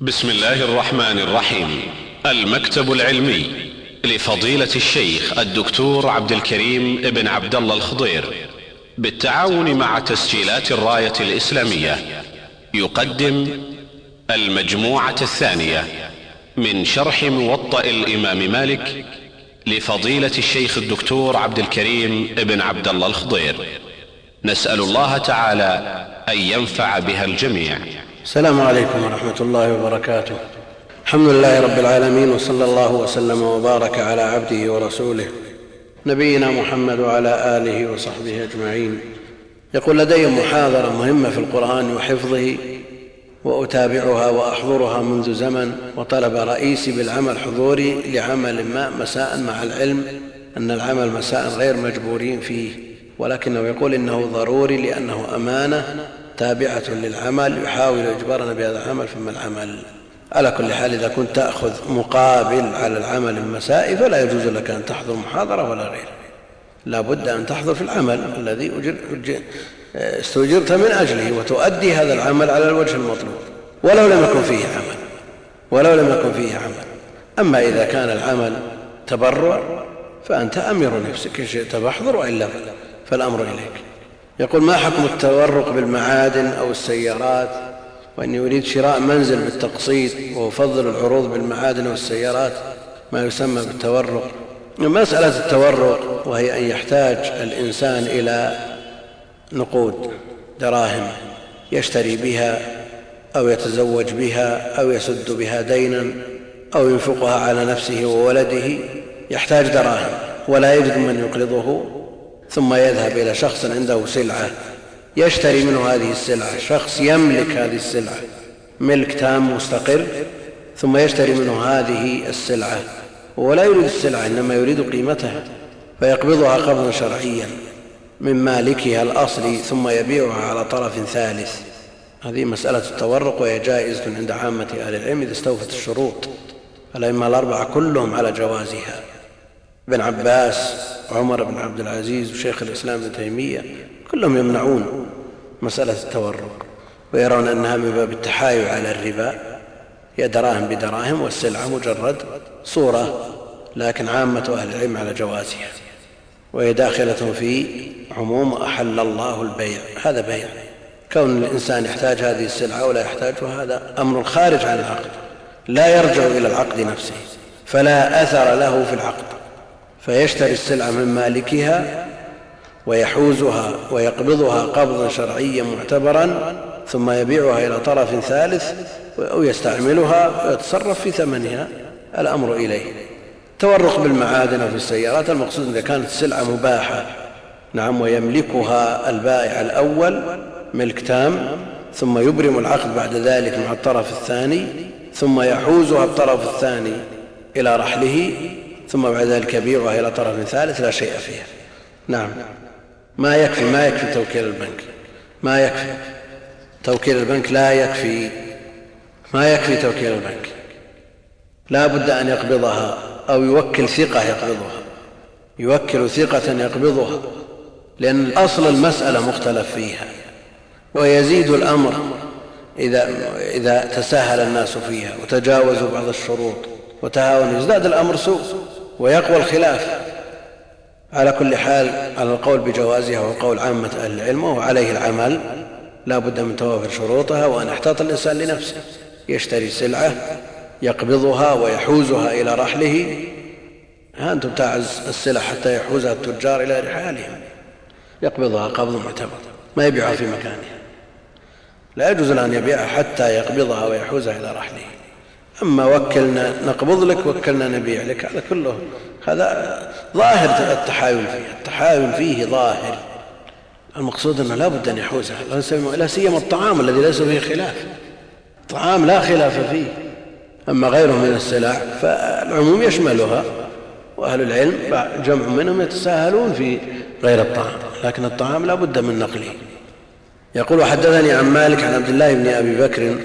بسم الله الرحمن الرحيم. المكتب العلمي لفضيلة الشيخ الدكتور عبد الكريم بن عبد الله الخضير بالتعاون مع تسجيلات الراية الإسلامية. يقدم المجموعة الثانية من شرح موطأ الإمام مالك لفضيلة الشيخ الدكتور عبد الكريم بن عبد الله الخضير. نسأل الله تعالى أن ينفع بها الجميع. السلام عليكم ورحمة الله وبركاته. الحمد لله رب العالمين وصلى الله وسلم وبارك على عبده ورسوله نبينا محمد وعلى آله وصحبه أجمعين. يقول لدي محاضرة مهمة في القرآن وحفظه وأتابعها وأحضرها منذ زمن وطلب رئيسي بالعمل حضوري لعمل ما مساء مع العلم أن العمل مساء غير مجبورين فيه. ولكنه يقول إنه ضروري لأنه أمانة تابعة للعمل يحاول اجبارنا بهذا العمل ثم العمل. على كل حال إذا كنت تأخذ مقابل على العمل المسائي فلا يجوز لك أن تحضر محاضرة ولا غيره لا بد أن تحضر في العمل الذي استؤجرت من أجله وتؤدي هذا العمل على الوجه المطلوب. ولو لم يكن فيه عمل. ولو لم يكن فيه عمل. أما إذا كان العمل تبرع فأنت أمير نفسك إن شئت فاحضر وإلا فالأمر إليك. يقول ما حكم التورق بالمعادن أو السيارات؟ وإني أريد شراء منزل بالتقسيط وأفضل العروض بالمعادن والسيارات ما يسمى بالتورق. مسألة التورق وهي أن يحتاج الإنسان إلى نقود دراهم يشتري بها أو يتزوج بها أو يسد بها دينا أو ينفقها على نفسه وولده يحتاج دراهم ولا يجد من يقرضه. ثم يذهب إلى شخص عنده سلعة يشتري منه هذه السلعة. شخص يملك هذه السلعة. ملك تام مستقر ثم يشتري منه هذه السلعة. ولا يريد السلعة إنما يريد قيمتها. فيقبضها قبضا شرعيا من مالكها الأصلي ثم يبيعها على طرف ثالث. هذه مسألة التورق وهي جائزة عند عامة أهل العلم إذا استوفت الشروط. الأئمة الأربعة كلهم على جوازها. ابن عباس وعمر بن عبد العزيز وشيخ الإسلام ابن تيمية كلهم يمنعون مسألة التورق ويرون أنها من باب التحايل على الربا هي دراهم بدراهم والسلعة مجرد صورة لكن عامة أهل العلم على جوازها وهي داخلة في عموم أحل الله البيع هذا بيع. كون الإنسان يحتاج هذه السلعة ولا يحتاجها هذا أمر خارج عن العقد لا يرجع إلى العقد نفسه فلا أثر له في العقد. فيشتري السلعة من مالكها ويحوزها ويقبضها قبضا شرعيا معتبرا ثم يبيعها إلى طرف ثالث أو يستعملها ويتصرف في ثمنها. الأمر إليه. تورق بالمعادن وفي السيارات المقصود إذا كانت السلعة مباحة. نعم ويملكها البائع الأول ملك تام ثم يبرم العقد بعد ذلك مع الطرف الثاني ثم يحوزها الطرف الثاني إلى رحله. ثم بعد ذلك يبيعها إلى طرف ثالث لا شيء فيها. نعم. ما يكفي ما يكفي توكيل البنك. ما يكفي. توكيل البنك لا يكفي. ما يكفي توكيل البنك. لا بد أن يقبضها أو يوكل ثقة يقبضها. يوكل ثقة يقبضها. لأن أصل المسألة مختلف فيها. ويزيد الأمر إذا, إذا تساهل الناس فيها وتجاوزوا بعض الشروط وتهاونوا. يزداد الأمر سوء. ويقوى الخلاف. على كل حال على القول بجوازها هو قول عامة أهل العلم وعليه العمل لا بد من توافر شروطها وأن يحتاط الإنسان لنفسه. يشتري سلعة يقبضها ويحوزها إلى رحله. ها أنتم تعز السلع حتى يحوزها التجار إلى رحالهم. يقبضها قبض معتبر ما يبيعها في مكانها. لا يجوز ان يبيعها حتى يقبضها ويحوزها إلى رحله. أما وكلنا نقبض لك وكلنا نبيع لك هذا كله هذا ظاهر التحايل فيه التحايل فيه ظاهر. المقصود أنه لا بد أن يحوزها لا سيما الطعام الذي ليس فيه خلاف. الطعام لا خلاف فيه. أما غيره من السلع فالعموم يشملها وأهل العلم جمع منهم يتساهلون في غير الطعام لكن الطعام لا بد من نقله. يقول وحدثني عن مالك عن عبد الله بن أبي بكر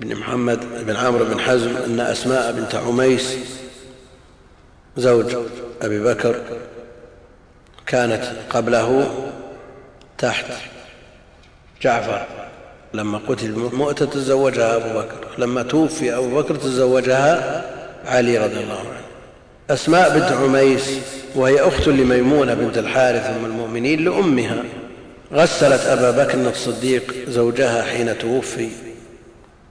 بن محمد بن عمرو بن حزم أن أسماء بنت عميس زوج أبي بكر كانت قبله تحت جعفر. لما قتل مؤتة تزوجها أبو بكر. لما توفي أبو بكر تزوجها علي رضي الله عنه. أسماء بنت عميس وهي أخت لميمونة بنت الحارث أم المؤمنين لأمها. غسلت أبا بكر الصديق زوجها حين توفي.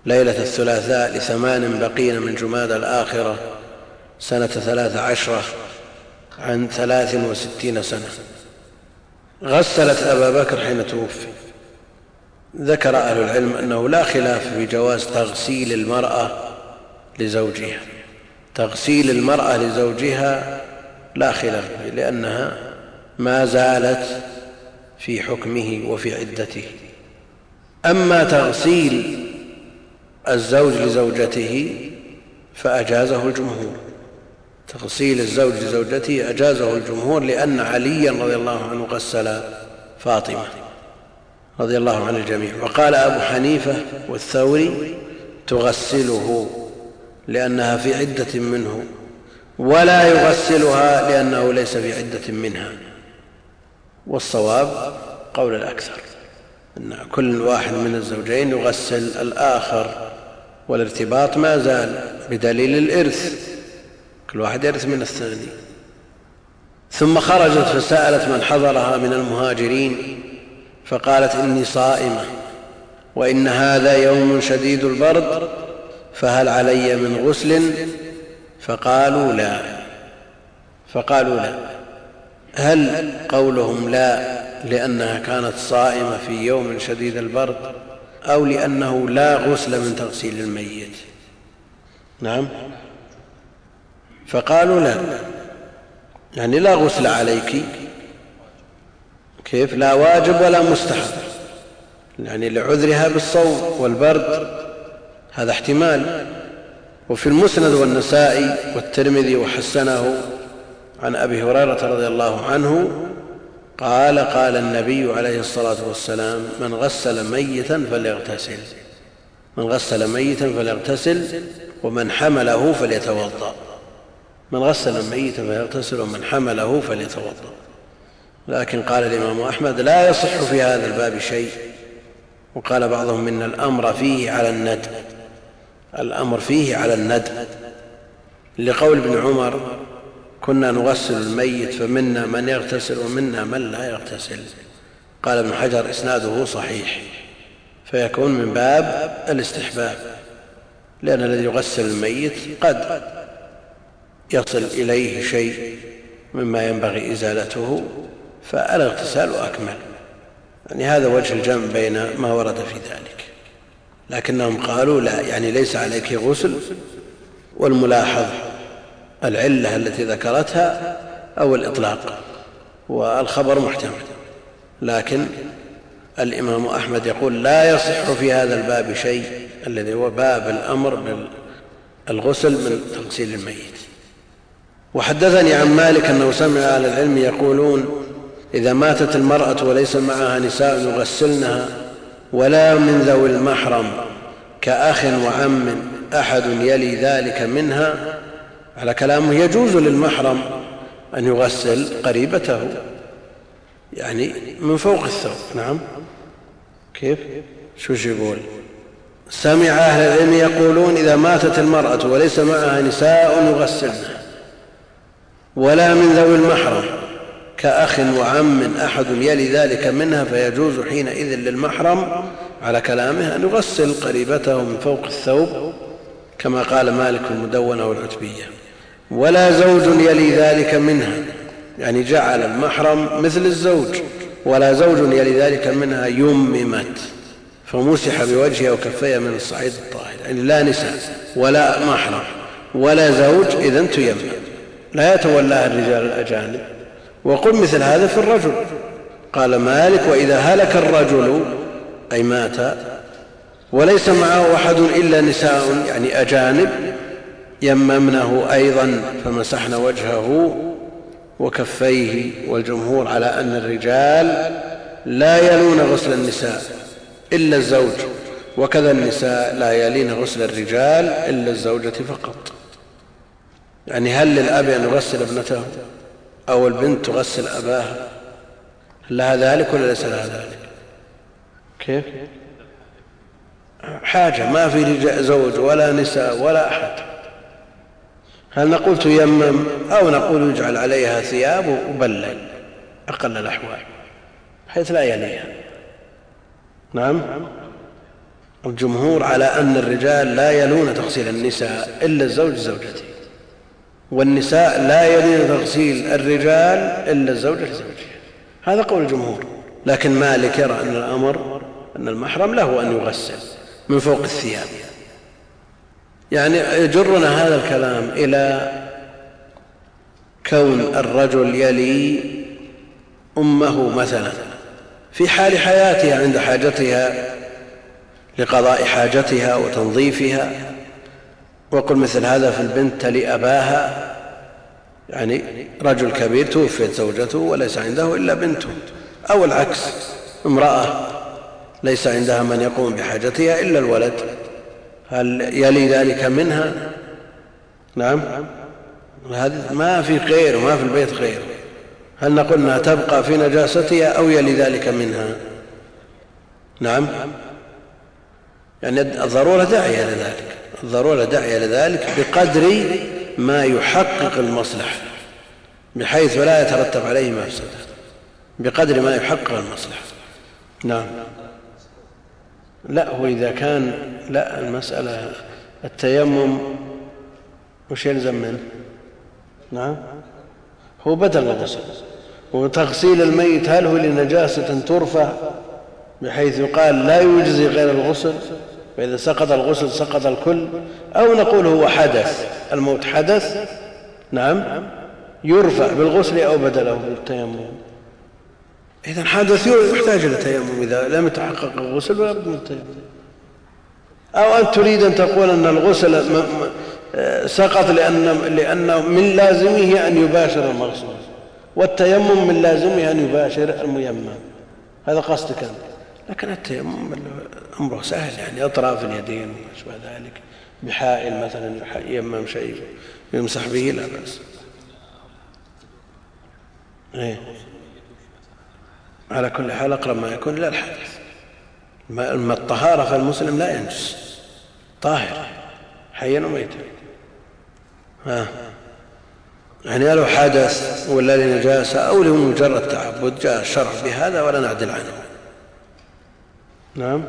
ليلة الثلاثاء لثمان بقين من جماد الآخرة سنة ثلاث عشرة عن ثلاث وستين سنة. غسلت أبا بكر حين توفي. ذكر أهل العلم أنه لا خلاف في جواز تغسيل المرأة لزوجها. تغسيل المرأة لزوجها لا خلاف لأنها ما زالت في حكمه وفي عدته. أما تغسيل الزوج لزوجته فأجازه الجمهور. تغسيل الزوج لزوجته أجازه الجمهور لأن عليا رضي الله عنه غسل فاطمة رضي الله عن الجميع. وقال أبو حنيفة والثوري تغسله لأنها في عدة منه ولا يغسلها لأنه ليس في عدة منها. والصواب قول الأكثر. أن كل واحد من الزوجين يغسل الآخر والارتباط ما زال بدليل الإرث. كل واحد يرث من الثاني. ثم خرجت فسألت من حضرها من المهاجرين فقالت إني صائمة وإن هذا يوم شديد البرد فهل علي من غسل؟ فقالوا لا. فقالوا لا. هل قولهم لا؟ لأنها كانت صائمة في يوم شديد البرد أو لأنه لا غسل من تغسيل الميت. نعم. فقالوا لا يعني لا غسل عليك. كيف؟ لا واجب ولا مستحب. يعني لعذرها بالصوم والبرد هذا احتمال. وفي المسند والنسائي والترمذي وحسنه عن أبي هريرة رضي الله عنه قال قال النبي عليه الصلاة والسلام من غسل ميتا فليغتسل. من غسل ميتا فليغتسل ومن حمله فليتوضأ. من غسل ميتا فليغتسل ومن حمله فليتوضأ. لكن قال الإمام أحمد لا يصح في هذا الباب شيء. وقال بعضهم إن الأمر فيه على الندب الأمر فيه على الندب لقول ابن عمر كنا نغسل الميت فمنا من يغتسل ومنا من لا يغتسل. قال ابن حجر إسناده صحيح فيكون من باب الاستحباب لأن الذي يغسل الميت قد يصل إليه شيء مما ينبغي إزالته فالاغتسال أكمل. يعني هذا وجه الجمع بين ما ورد في ذلك. لكنهم قالوا لا يعني ليس عليك غسل والملاحظ العلة التي ذكرتها أو الإطلاق والخبر محتمل. لكن الإمام أحمد يقول لا يصح في هذا الباب شيء الذي هو باب الأمر بالغسل من تغسيل الميت. وحدثني عن مالك أنه سمع أهل العلم يقولون إذا ماتت المرأة وليس معها نساء يغسلنها ولا من ذوي المحرم كأخ وعم أحد يلي ذلك منها على كلامه يجوز للمحرم أن يغسل قريبته يعني من فوق الثوب نعم. كيف؟ شو يقول؟ سمع أهل العلم يقولون إذا ماتت المرأة وليس معها نساء يغسلنها ولا من ذوي المحرم كأخ وعم أحد يلي ذلك منها فيجوز حينئذ للمحرم على كلامه أن يغسل قريبته من فوق الثوب كما قال مالك المدونة والعتبية. ولا زوج يلي ذلك منها. يعني جعل المحرم مثل الزوج ولا زوج يلي ذلك منها يممت. فمسح بوجهها وكفيها من الصعيد الطاهر. يعني لا نساء ولا محرم ولا زوج إذا تيمم. لا يتولاها الرجال الأجانب. وقل مثل هذا في الرجل. قال مالك وإذا هلك الرجل أي مات وليس معه أحد إلا نساء يعني أجانب يممنه أيضا فمسحن وجهه وكفيه والجمهور على أن الرجال لا يلون غسل النساء إلا الزوج وكذا النساء لا يلين غسل الرجال إلا الزوجة فقط. يعني هل للأب أن يغسل ابنته أو البنت تغسل أباها؟ لها ذلك ولا ليس لها ذلك؟ كيف؟ حاجة ما في زوج ولا نساء ولا أحد. هل نقول تيمم أو نقول يجعل عليها ثياب وبلل أقل الأحوال حيث لا يليها. نعم؟ الجمهور على أن الرجال لا يلون تغسيل النساء إلا الزوج زوجته والنساء لا يلين تغسيل الرجال إلا الزوجة لزوجها هذا قول الجمهور. لكن مالك يرى أن الأمر أن المحرم له أن يغسل من فوق الثياب. يعني يجرنا هذا الكلام إلى كون الرجل يلي أمه مثلا في حال حياتها عند حاجتها لقضاء حاجتها وتنظيفها وقل مثل هذا في البنت تلي أباها يعني رجل كبير توفيت زوجته وليس عنده إلا بنته أو العكس امرأة ليس عندها من يقوم بحاجتها إلا الولد. هل يلي ذلك منها؟ نعم. هذا ما في خير وما في البيت خير. هل نقول انها تبقى في نجاستها أو يلي ذلك منها؟ نعم. يعني الضرورة داعية لذلك الضرورة داعية لذلك بقدر ما يحقق المصلحة بحيث لا يترتب عليه مفسدة بقدر ما يحقق المصلحة. نعم. لا هو إذا كان لا المسألة التيمم وش يلزم منه. نعم. هو بدل الغسل. وتغسيل الميت هل هو لنجاسة ترفع؟ بحيث يقال لا يجزي غير الغسل. فإذا سقط الغسل سقط الكل. أو نقول هو حدث. الموت حدث. نعم. يرفع بالغسل أو بدله بالتيمم. إذا حدث يحتاج إلى تيمم. إذا لم يتحقق الغسل ولا بد من التيمم. أو أنت تريد أن تقول أن الغسل سقط لأن لأنه من لازمه أن يباشر المغسول والتيمم من لازمه أن يباشر الميمم. هذا قصدك أنت. لكن التيمم أمره سهل يعني أطراف اليدين وما أشبه ذلك بحائل مثلا يمم شيء يمسح به لا بأس. إيه. على كل حال أقرب ما يكون إلى الحدث ما الطهارة فالمسلم لا ينجس. طاهر. حيا وميتا. ها. يعني لو حدث ولا لنجاسة أو لمجرد تعبد جاء الشرع بهذا ولا نعدل عنه. نعم.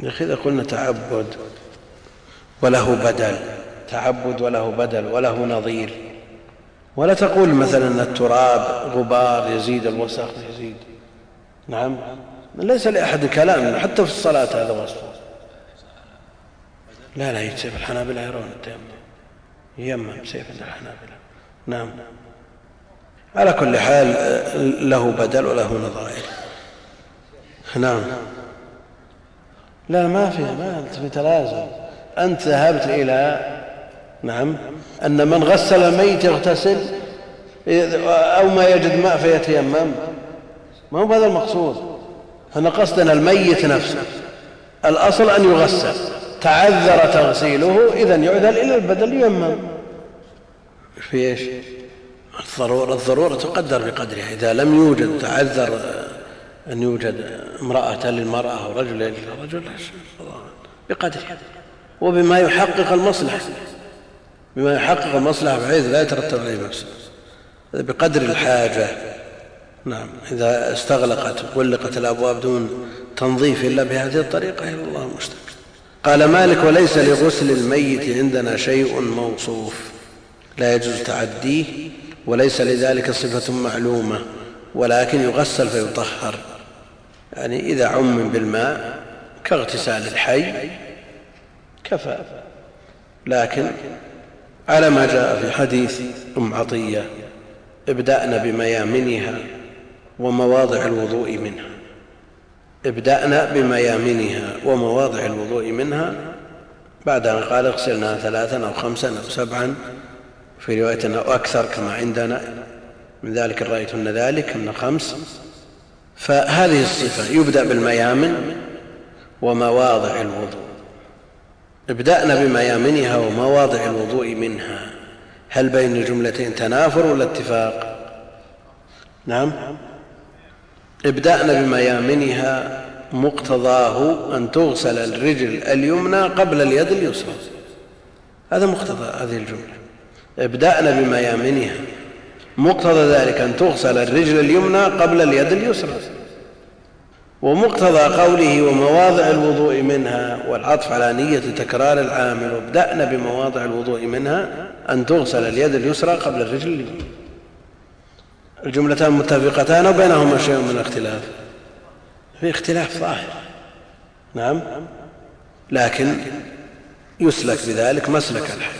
يا أخي إذا قلنا تعبد وله بدل تعبد وله بدل وله نظير ولا تقول مثلا أن التراب غبار يزيد الوسخ يزيد. نعم. ليس لأحد كلام حتى في الصلاة هذا وصفه لا لا يجزي الحنابلة يرون التيمم يمم سيف الحنابلة. نعم. على كل حال له بدل وله نظائر. نعم. لا ما في ما في تلازم. أنت ذهبت إلى نعم. أن من غسل الميت يغتسل أو ما يجد ماء فيتيمم. ما هو هذا المقصود؟ هنا قصدنا الميت نفسه الأصل أن يغسل. تعذر تغسيله إذا يعدل إلى البدل يمم في إيش؟ الضرورة, الضرورة تقدر بقدرها. إذا لم يوجد تعذر أن يوجد امرأة للمرأة ورجل للرجل بقدره وبما يحقق المصلحة. بما يحقق المصلحة بحيث لا يترتب عليه مفسد بقدر الحاجة. نعم إذا استغلقت غلقت الأبواب دون تنظيف إلا بهذه الطريقة إلى الله المستقيم قال مالك وليس لغسل الميت عندنا شيء موصوف. لا يجوز تعديه وليس لذلك صفة معلومة ولكن يغسل فيطهر. يعني إذا عم بالماء كاغتسال الحي كفى لكن على ما جاء في حديث أم عطية ابدأنا بميامنها ومواضع الوضوء منها. ابدأنا بميامنها ومواضع الوضوء منها بعد أن قال اغسلناها ثلاثا أو خمسا أو سبعا في رواية أو أكثر كما عندنا من ذلك رأيتن ذلك من خمس. فهذه الصفة يبدأ بالميامن ومواضع الوضوء. ابدأنا بميامنها ومواضع الوضوء منها. هل بين الجملتين تنافر ولا اتفاق؟ نعم. ابدأنا بميامنها مقتضاه أن تغسل الرجل اليمنى قبل اليد اليسرى. هذا مقتضى هذه الجملة. ابدأنا بميامنها مقتضى ذلك أن تغسل الرجل اليمنى قبل اليد اليسرى. ومقتضى قوله ومواضع الوضوء منها والعطف على نية تكرار العامل وابدأنا بمواضع الوضوء منها أن تغسل اليد اليسرى قبل الرجل. اليمنى الجملتان متفقتان وبينهما شيء من الاختلاف. في اختلاف ظاهر. نعم. لكن يسلك بذلك مسلك الحي.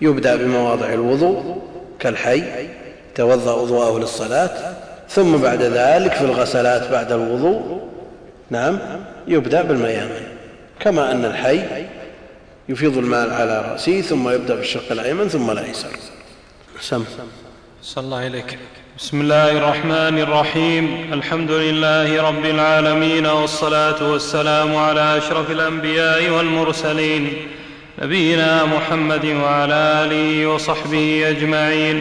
يبدأ بمواضع الوضوء كالحي توضأ وضوءه للصلاة ثم بعد ذلك في الغسلات بعد الوضوء نعم يبدأ بالميامن. كما أن الحي يفيض الماء على رأسه ثم يبدأ بالشق الأيمن ثم الأيسر سم. صلى الله إليك بسم الله الرحمن الرحيم. الحمد لله رب العالمين والصلاة والسلام على أشرف الأنبياء والمرسلين نبينا محمد وعلى آله وصحبه أجمعين.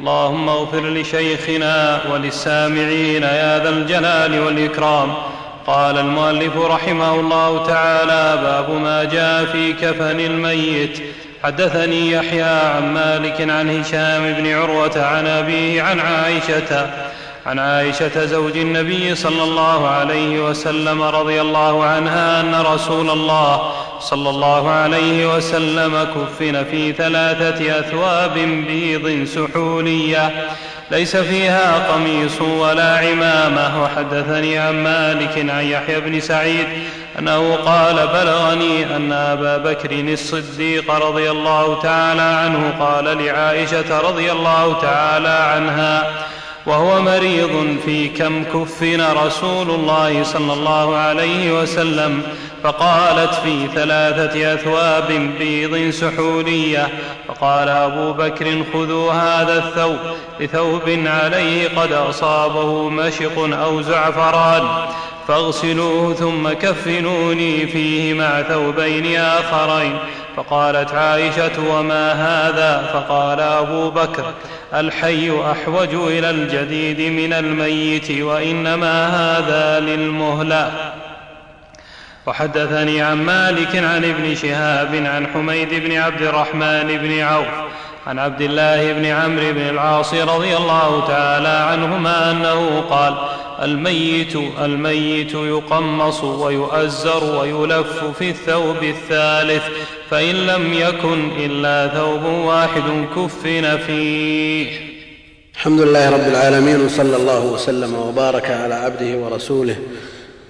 اللهم اغفر لشيخنا وللسامعين يا ذا الجلال والإكرام. قال المؤلف رحمه الله تعالى باب ما جاء في كفن الميت. حدثني يحيى عن مالك عن هشام بن عروة عن أبيه عن عائشة عن عائشة زوج النبي صلى الله عليه وسلم رضي الله عنها أن رسول الله صلى الله عليه وسلم كفن في ثلاثة أثواب بيض سحولية. ليس فيها قميص ولا عمامة. وحدثني عن مالك عن يحيى بن سعيد أنه قال بلغني أن أبا بكر الصديق رضي الله تعالى عنه قال لعائشة رضي الله تعالى عنها وهو مريض في كم كفن رسول الله صلى الله عليه وسلم فقالت في ثلاثة أثواب بيض سحولية فقال أبو بكر خذوا هذا الثوب لثوب عليه قد أصابه مشق أو زعفران فاغسلوه ثم كفنوني فيه مع ثوبين آخرين. فقالت عائشة وما هذا؟ فقال أبو بكر الحي أحوج إلى الجديد من الميت وإنما هذا للمهلة. وحدثني عن مالك عن ابن شهاب عن حميد بن عبد الرحمن بن عوف عن عبد الله بن عمرو بن العاص رضي الله تعالى عنهما أنه قال الميت الميت يقمص ويؤزر ويلف في الثوب الثالث فإن لم يكن إلا ثوب واحد كفن فيه. الحمد لله رب العالمين وصلى الله وسلم وبارك على عبده ورسوله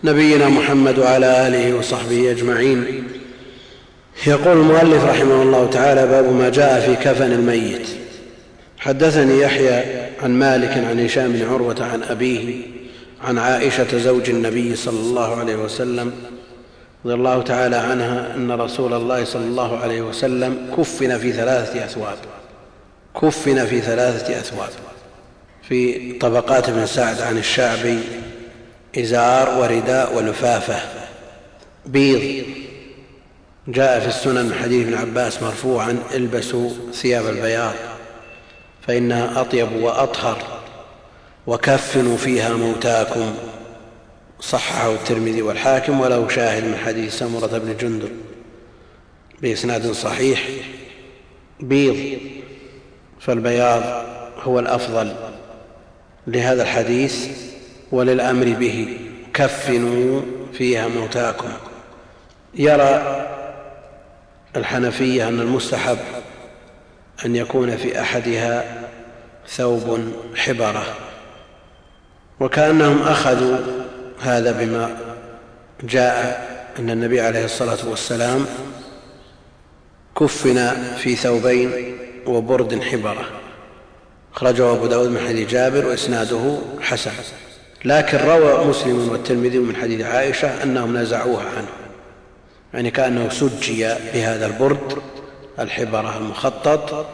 نبينا محمد وعلى آله وصحبه أجمعين. يقول المؤلف رحمه الله تعالى باب ما جاء في كفن الميت. حدثني يحيى عن مالك عن هشام بن عروة عن أبيه عن عائشة زوج النبي صلى الله عليه وسلم رضي الله تعالى عنها أن رسول الله صلى الله عليه وسلم كفن في ثلاثة أثواب. كفن في ثلاثة أثواب. في طبقات ابن سعد عن الشعبي إزار ورداء ولفافة. بيض. جاء في السنن من حديث ابن عباس مرفوعا البسوا ثياب البياض فإنها أطيب وأطهر وكفنوا فيها موتاكم. صححه الترمذي والحاكم وله شاهد من حديث سمرة بن جندب بإسناد صحيح. بيض. فالبياض هو الأفضل لهذا الحديث. وللأمر به. كفنوا فيها موتاكم. يرى الحنفية أن المستحب أن يكون في أحدها ثوب حبرة وكأنهم أخذوا هذا بما جاء أن النبي عليه الصلاة والسلام كفن في ثوبين وبرد حبرة. أخرجه أبو داود من حديث جابر وإسناده حسن. لكن روى مسلم والترمذي من حديث عائشة أنهم نزعوها عنه. يعني كأنه سجي بهذا البرد الحبرة المخطط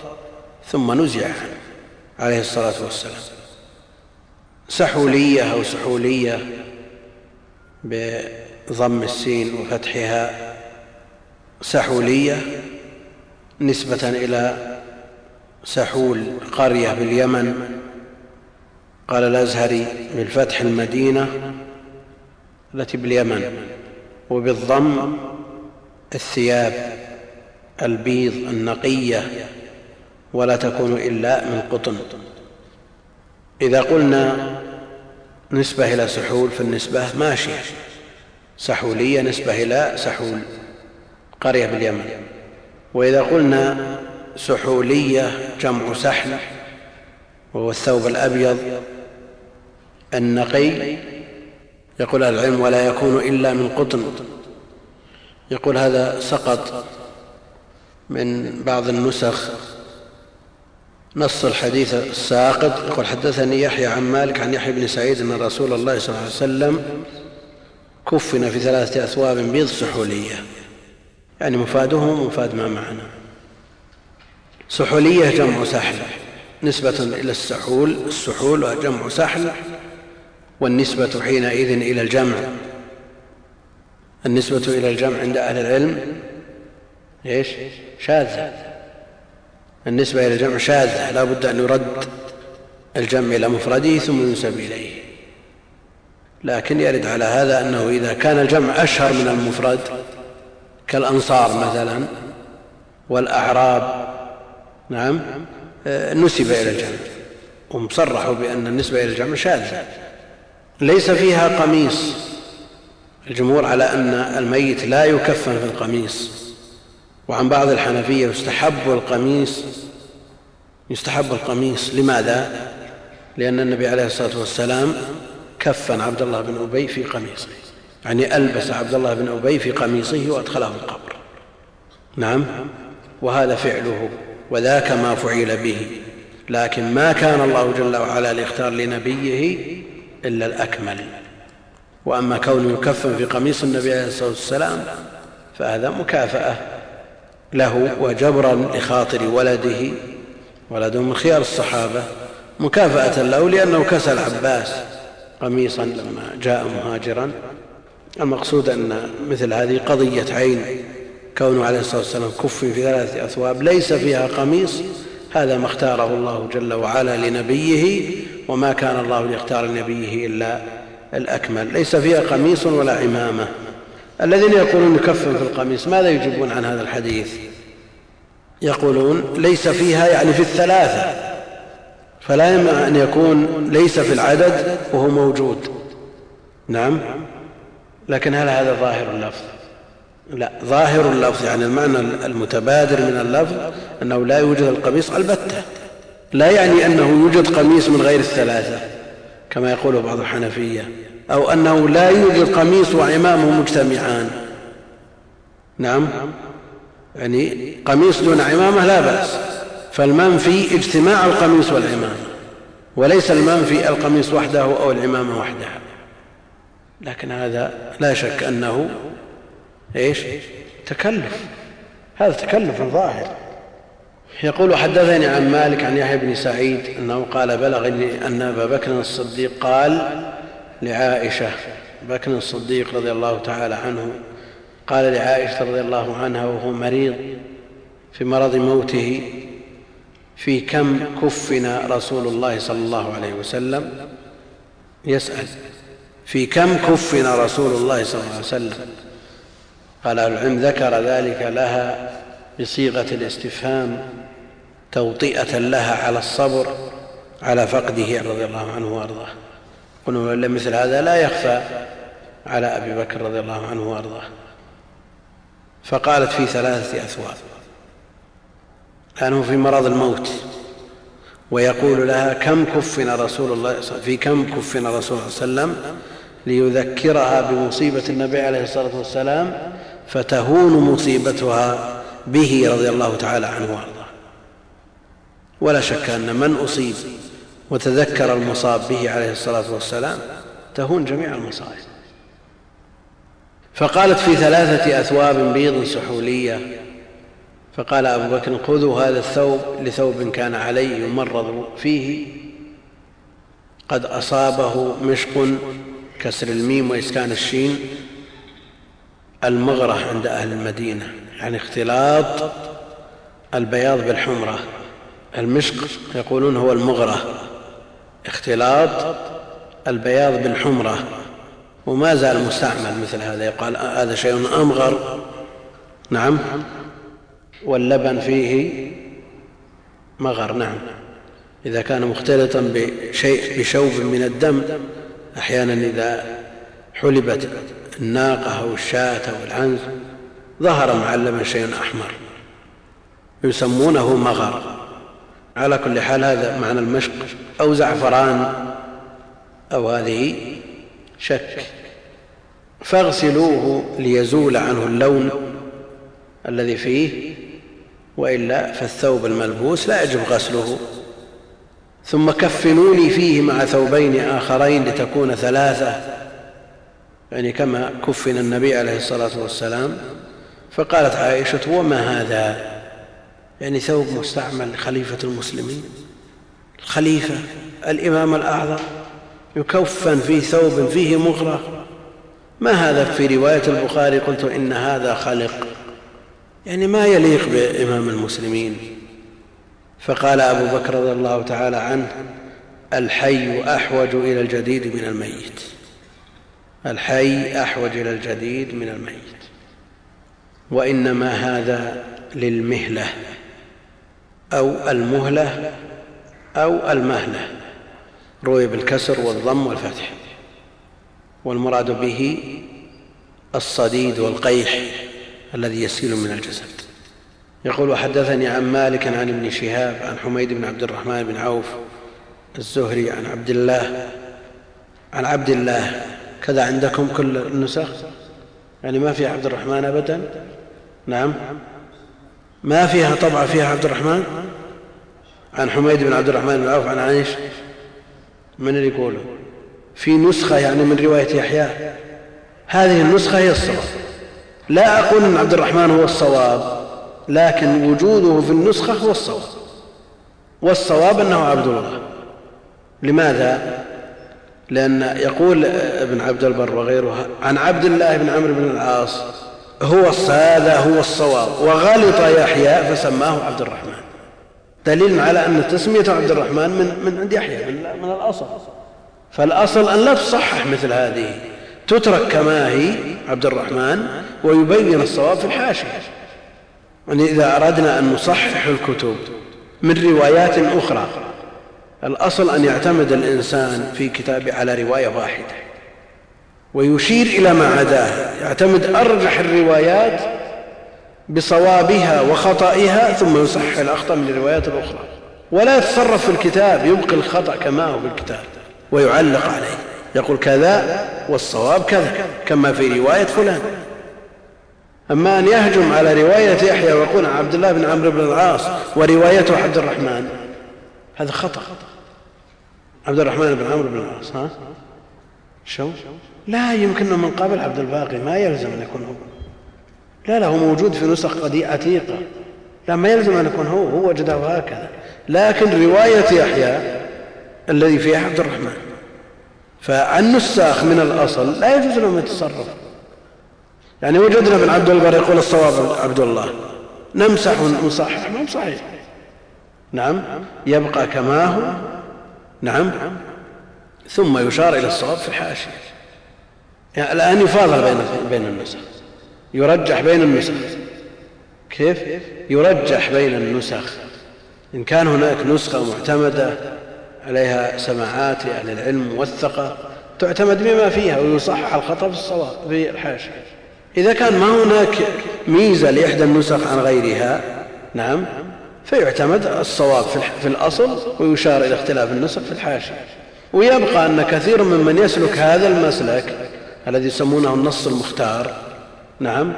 ثم نزع عنه عليه الصلاة والسلام. سحولية أو سحولية بضم السين وفتحها سحولية نسبة إلى سحول قرية باليمن قال الأزهري بالفتح المدينة التي باليمن وبالضم الثياب البيض النقية ولا تكون إلا من قطن. إذا قلنا نسبة إلى سحول فالنسبة ماشية. سحولية نسبة إلى سحول قرية باليمن. وإذا قلنا سحولية جمع سحل وهو الثوب الأبيض النقي يقول أهل العلم ولا يكون إلا من قطن. يقول هذا سقط من بعض النسخ نص الحديث الساقط. يقول حدثني يحيى عن مالك عن يحيى بن سعيد أن رسول الله صلى الله عليه وسلم كفن في ثلاثة أثواب بيض سحولية. يعني مفاده مفاد ما معنا سحولية جمع سحل نسبة إلى السحول السحول جمع سحل. والنسبة حينئذ إلى الجمع. النسبة إلى الجمع عند أهل العلم إيش؟ شاذة. النسبة إلى الجمع شاذة لا بد أن يرد الجمع إلى مفرده ثم ينسب إليه. لكن يرد على هذا أنه إذا كان الجمع أشهر من المفرد كالأنصار مثلا والأعراب نعم نسب إلى الجمع. ومصرحوا بأن النسبة إلى الجمع شاذة. ليس فيها قميص. الجمهور على أن الميت لا يكفن في القميص. وعن بعض الحنفية يستحب القميص يستحب القميص. لماذا؟ لأن النبي عليه الصلاة والسلام كفن عبد الله بن أبي في قميصه. يعني ألبس عبد الله بن أبي في قميصه وأدخله القبر. نعم. وهذا فعله وذاك ما فعل به. لكن ما كان الله جل وعلا ليختار لنبيه إلا الأكمل. وأما كونه يكفن في قميص النبي عليه الصلاة والسلام فهذا مكافأة له وجبرا لخاطر ولده ولده من خيار الصحابة مكافأة له لأنه كسى العباس قميصا لما جاء مهاجرا. المقصود أن مثل هذه قضية عين كونه عليه الصلاة والسلام كف في ثلاثة أثواب ليس فيها قميص هذا ما اختاره الله جل وعلا لنبيه وما كان الله ليختار لنبيه إلا الأكمل. ليس فيها قميص ولا عمامة. الذين يقولون يكفن في القميص ماذا يجيبون عن هذا الحديث؟ يقولون ليس فيها يعني في الثلاثة. فلا يمنع أن يكون ليس في العدد وهو موجود. نعم. لكن هل هذا ظاهر اللفظ؟ لا. ظاهر اللفظ يعني المعنى المتبادر من اللفظ أنه لا يوجد القميص البتة. لا يعني أنه يوجد قميص من غير الثلاثة كما يقول بعض الحنفية أو أنه لا يوجد قميص وعمامه مجتمعان. نعم. يعني قميص دون عمامة لا بأس. فالمنفي اجتماع القميص والعمامة وليس المنفي القميص وحده أو العمامة وحدها. لكن هذا لا شك أنه إيش؟ تكلف. هذا تكلف ظاهر. يقول حدثني عن مالك عن يحيى بن سعيد أنه قال بلغني أن أبا بكر الصديق قال لعائشة بكر الصديق رضي الله تعالى عنه قال لعائشة رضي الله عنها وهو مريض في مرض موته في كم كفن رسول الله صلى الله عليه وسلم؟ يسأل. في كم كفن رسول الله صلى الله عليه وسلم؟ قال أهل العلم ذكر ذلك لها بصيغة الاستفهام توطئة لها على الصبر على فقده رضي الله عنه وأرضاه. قلنا مثل هذا لا يخفى على أبي بكر رضي الله عنه وأرضاه. فقالت في ثلاثة أثواب. كانوا في مرض الموت ويقول لها كم كفن رسول الله في كم كفن رسول الله صلى الله عليه وسلم ليذكرها بمصيبة النبي عليه الصلاة والسلام فتهون مصيبتها به رضي الله تعالى عنه وأرضاه. ولا شك أن من أصيب وتذكر المصاب به عليه الصلاة والسلام تهون جميع المصائب. فقالت في ثلاثة أثواب بيض سحولية فقال أبو بكر خذوا هذا الثوب لثوب كان علي يمرض فيه. قد أصابه مشق كسر الميم وإسكان الشين المغرة عند أهل المدينة يعني اختلاط البياض بالحمرة. المشق يقولون هو المغرة اختلاط البياض بالحمرة. وما زال مستعمل مثل هذا؟ يقال هذا شيء أمغر. نعم. واللبن فيه مغر. نعم. إذا كان مختلطا بشيء بشوب من الدم أحيانا إذا حلبت الناقة أو الشاة أو العنز ظهر مع اللبن شيء أحمر. يسمونه مغر. على كل حال هذا معنى المشق. أو زعفران أو هذه شك. فاغسلوه ليزول عنه اللون الذي فيه وإلا فالثوب الملبوس لا يجب غسله. ثم كفنوني فيه مع ثوبين آخرين لتكون ثلاثة. يعني كما كفن النبي عليه الصلاة والسلام. فقالت عائشة وما هذا؟ يعني ثوب مستعمل لخليفة المسلمين. الخليفة الإمام الأعظم يكفن في ثوب فيه مغرق. ما هذا في رواية البخاري؟ قلت إن هذا خلق. يعني ما يليق بإمام المسلمين. فقال أبو بكر رضي الله تعالى عنه الحي أحوج إلى الجديد من الميت. الحي أحوج إلى الجديد من الميت. وإنما هذا للمهلة. أو المهلة أو المهلة روي بالكسر والضم والفتح. والمراد به الصديد والقيح الذي يسيل من الجسد. يقول وحدثني عن مالك عن ابن شهاب عن حميد بن عبد الرحمن بن عوف الزهري عن عبد الله عن عبد الله. كذا عندكم كل النسخ؟ يعني ما فيها عبد الرحمن ابدا؟ نعم. ما فيها طبعة فيها عبد الرحمن؟ عن حميد بن عبد الرحمن بن عوف عن عائش. من اللي يقوله؟ في نسخة يعني من رواية يحيى. هذه النسخة هي الصواب. لا أقول أن عبد الرحمن هو الصواب لكن وجوده في النسخة هو الصواب. والصواب أنه عبد الله. لماذا؟ لأن يقول ابن عبد البر وغيره عن عبد الله بن عمرو بن العاص هو هذا هو الصواب. وغلط يحيى فسماه عبد الرحمن. دليل على أن تسمية عبد الرحمن من, من عند يحيى من الأصل. فالأصل أن لا تصحح مثل هذه. تترك كما هي عبد الرحمن ويبين الصواب في الحاشية. يعني إذا أردنا أن نصحح الكتب من روايات أخرى الأصل أن يعتمد الإنسان في كتابه على رواية واحدة. ويشير إلى ما عداها يعتمد أرجح الروايات بصوابها وخطئها ثم يصحح الأخطأ من الروايات الأخرى. ولا يتصرف في الكتاب يبقي الخطأ كما هو في الكتاب ويعلق عليه. يقول كذا والصواب كذا كما في رواية فلان. أما أن يهجم على رواية يحيى ويقول عبد الله بن عمرو بن العاص وروايته عبد الرحمن هذا خطأ. عبد الرحمن بن عمرو بن العاص ها؟ شو؟ لا يمكنه من قبل عبد الباقي ما يلزم أن يكون هو. لا لا هو موجود في نسخ عتيقة. لا ما يلزم أن يكون هو هو وجده هكذا لكن رواية يحيى الذي فيها عبد الرحمن. فالنساخ من الأصل لا يجوز لهم يتصرف. يعني وجدنا ابن عبد البر يقول الصواب عبد الله. نمسح ونصحح ما صحيح. نعم يبقى كما هو. نعم. ثم يشار إلى الصواب في الحاشية. يعني الآن يفاضل بين بين النسخ. يرجح بين النسخ. كيف؟ يرجح بين النسخ. إن كان هناك نسخة معتمدة عليها سماعات لأهل العلم موثقة تعتمد بما فيها ويصحح الخطأ في الصواب في الحاشية. إذا كان ما هناك ميزة لإحدى النسخ عن غيرها نعم فيعتمد الصواب في الأصل ويشار إلى اختلاف النسخ في الحاشية. ويبقى أن كثير ممن يسلك هذا المسلك الذي يسمونه النص المختار. نعم.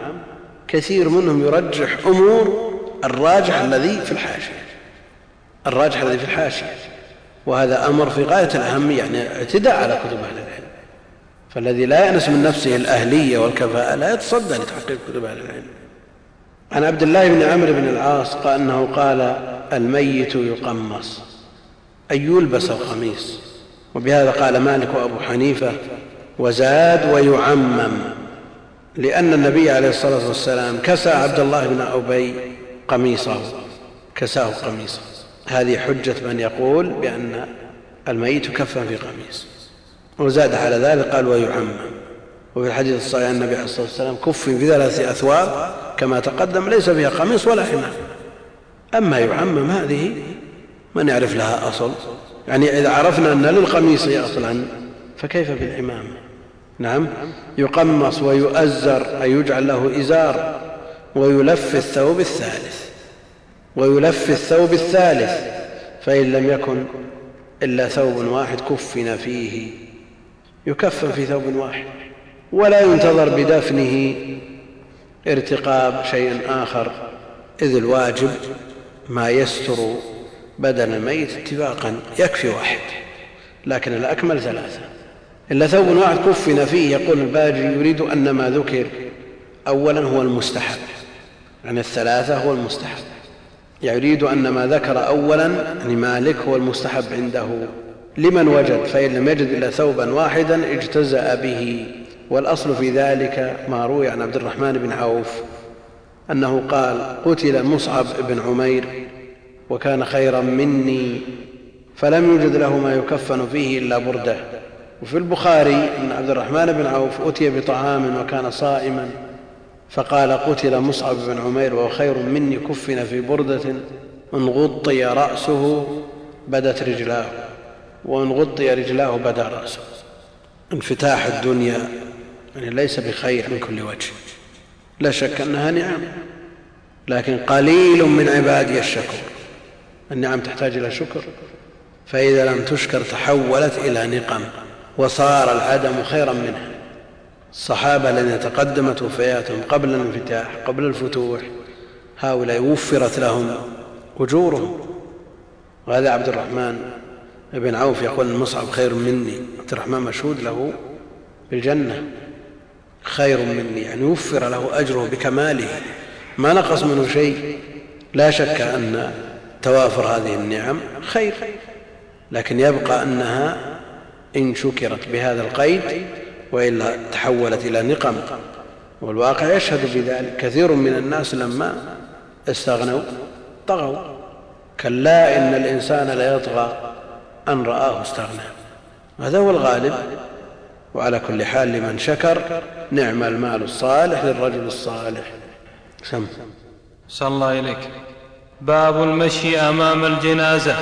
كثير منهم يرجح أمور الراجح الذي في الحاشية. الراجح الذي في الحاشية. وهذا أمر في غاية الأهمية يعني اعتداء على كتب أهل العلم. فالذي لا يأنس من نفسه الأهلية والكفاءة لا يتصدى لتحقيق كتب أهل العلم. عن عبد الله بن عمرو بن العاص قال أنه قال الميت يقمص أي يلبس القميص. وبهذا قال مالك وأبو حنيفة وزاد ويعمم لأن النبي عليه الصلاة والسلام كسى عبد الله بن أبي قميصه كساه قميصه. هذه حجة من يقول بأن الميت كفن في قميص. وزاد على ذلك قال ويعمم. وفي الحديث الصحيح النبي عليه الصلاة والسلام كف في ثلاث أثواب كما تقدم ليس فيها قميص ولا حمار أما يعمم هذه من يعرف لها أصل؟ يعني إذا عرفنا أن للقميص أصلا فكيف بالعمامة نعم. يقمص ويؤزر أي يجعل له إزار ويلف الثوب الثالث. ويلف الثوب الثالث فإن لم يكن إلا ثوب واحد كفن فيه. يكفن في ثوب واحد ولا ينتظر بدفنه. ارتقاب شيء آخر إذ الواجب ما يستر بدن الميت اتفاقا يكفي واحد لكن الأكمل ثلاثة. إلا ثوب واحد كفن فيه يقول الباجي يريد أن ما ذكر أولا هو المستحب يعني الثلاثة هو المستحب. يريد أن ما ذكر أولا يعني مالك هو المستحب عنده. لمن وجد؟ فإن لم يجد إلا ثوبا واحدا اجتزأ به. والأصل في ذلك ما روي عن عبد الرحمن بن عوف أنه قال قتل مصعب بن عمير وكان خيرا مني فلم يوجد له ما يكفن فيه إلا بردة. وفي البخاري أن عبد الرحمن بن عوف أتي بطعام وكان صائما فقال قتل مصعب بن عمير وهو خير مني كفن في بردة إن غطي رأسه بدت رجلاه وإن غطي رجلاه بدا رأسه. انفتاح الدنيا يعني ليس بخير من كل وجه. لا شك أنها نعم لكن قليل من عبادي الشكور. النعم تحتاج إلى شكر فإذا لم تشكر تحولت إلى نقم. وصار العدم خيرا منها الصحابة الذين تقدمت وفياتهم قبل الانفتاح قبل الفتوح هؤلاء وفرت لهم أجورهم. وهذا عبد الرحمن بن عوف يقول المصعب خير مني. عبد الرحمن مشهود له بالجنة. خير مني يعني وفر له أجره بكماله. ما نقص منه شيء. لا شك أن توافر هذه النعم خير لكن يبقى أنها إن شكرت بهذا القيد وإلا تحولت إلى نقم. والواقع يشهد بذلك. كثير من الناس لما استغنوا طغوا. كلا إن الإنسان ليطغى أن رآه استغنى. هذا هو الغالب. وعلى كل حال لمن شكر نعم المال الصالح للرجل الصالح. سم. صلى الله إليك باب المشي أمام الجنازة.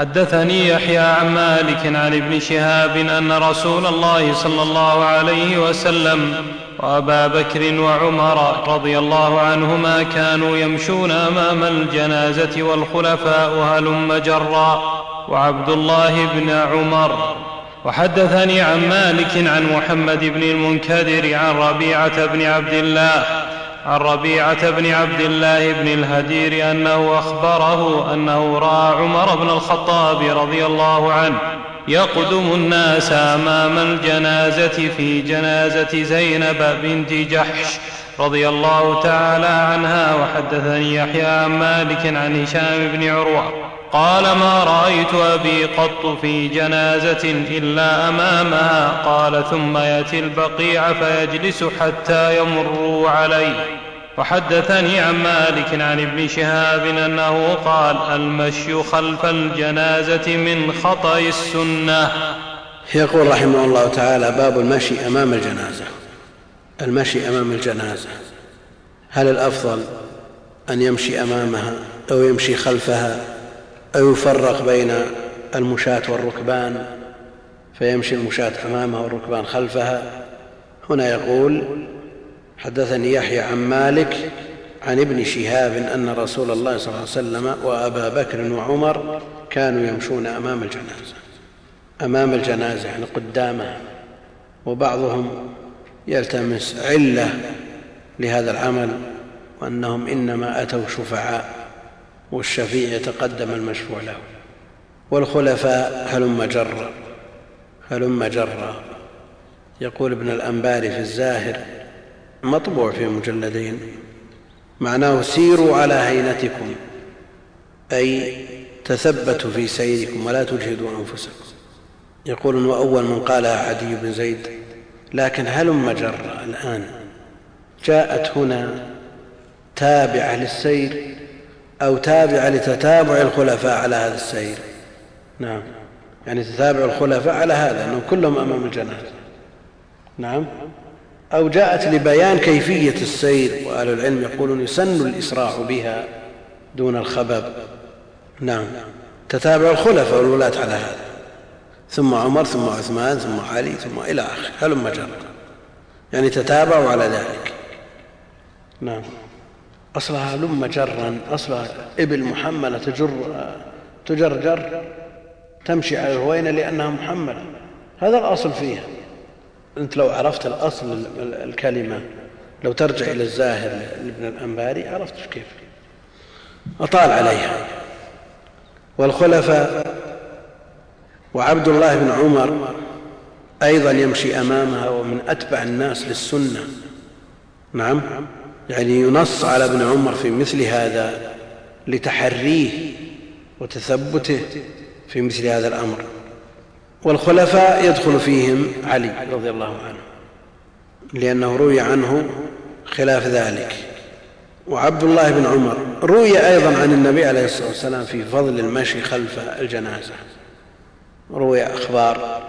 حدثني يحيى عن مالك عن ابن شهاب أن رسول الله صلى الله عليه وسلم وأبا بكر وعمر رضي الله عنهما كانوا يمشون أمام الجنازة والخلفاء هلم جرا وعبد الله بن عمر. وحدثني عن مالك عن محمد بن المنكدر عن ربيعة بن عبد الله عن ربيعه بن عبد الله بن الهدير أنه أخبره أنه راى عمر بن الخطاب رضي الله عنه يقدم الناس أمام الجنازة في جنازة زينب بنت جحش رضي الله تعالى عنها وحدثني يحيى عن مالك عن هشام بن عروة. قال ما رأيت أبي قط في جنازة إلا أمامها. قال ثم يأتي البقيع فيجلس حتى يمروا عليه. وحدثني عن مالك عن ابن شهاب أنه قال المشي خلف الجنازة من خطأ السنة. يقول رحمه الله تعالى باب المشي أمام الجنازة. المشي أمام الجنازة. هل الأفضل أن يمشي أمامها أو يمشي خلفها أو يفرق بين المشاة والركبان؟ فيمشي المشاة أمامها والركبان خلفها. هنا يقول حدثني يحيى عن مالك عن ابن شهاب أن رسول الله صلى الله عليه وسلم وأبا بكر وعمر كانوا يمشون أمام الجنازة. أمام الجنازة يعني قدامها. وبعضهم يلتمس علة لهذا العمل وأنهم إنما أتوا شفعاء والشفيع يتقدم المشفوع له. والخلفاء هلم جرا هلم جرا يقول ابن الأنباري في الزاهر مطبوع في مجلدين معناه سيروا على هينتكم أي تثبتوا في سيركم ولا تجهدوا أنفسكم. يقول وأول من قالها عدي بن زيد لكن هلم جرا الآن. جاءت هنا تابعة للسير أو تابعة لتتابع الخلفاء على هذا السير. نعم. يعني تتابع الخلفاء على هذا أنهم كلهم أمام الجنازة. نعم. أو جاءت لبيان كيفية السير وأهل العلم يقولون يسن الإسراع بها دون الخبب نعم. تتابع الخلفاء والولاة على هذا. ثم عمر ثم عثمان ثم علي ثم إلى آخره هلم جرا يعني تتابعوا على ذلك. نعم. أصلها لم جرا أصلها إبل محملة تجر تجرجر تمشي على الهوينة لأنها محملة. هذا الأصل فيها. أنت لو عرفت الأصل الكلمة لو ترجع إلى الزاهر لابن الأنباري عرفت كيف. أطال عليها. والخلفاء وعبد الله بن عمر أيضا يمشي أمامها ومن أتبع الناس للسنة. نعم. يعني ينص على ابن عمر في مثل هذا لتحريه وتثبته في مثل هذا الأمر. والخلفاء يدخل فيهم علي رضي الله عنه لأنه روي عنه خلاف ذلك. وعبد الله بن عمر روي أيضا عن النبي عليه الصلاة والسلام في فضل المشي خلف الجنازة. روي أخبار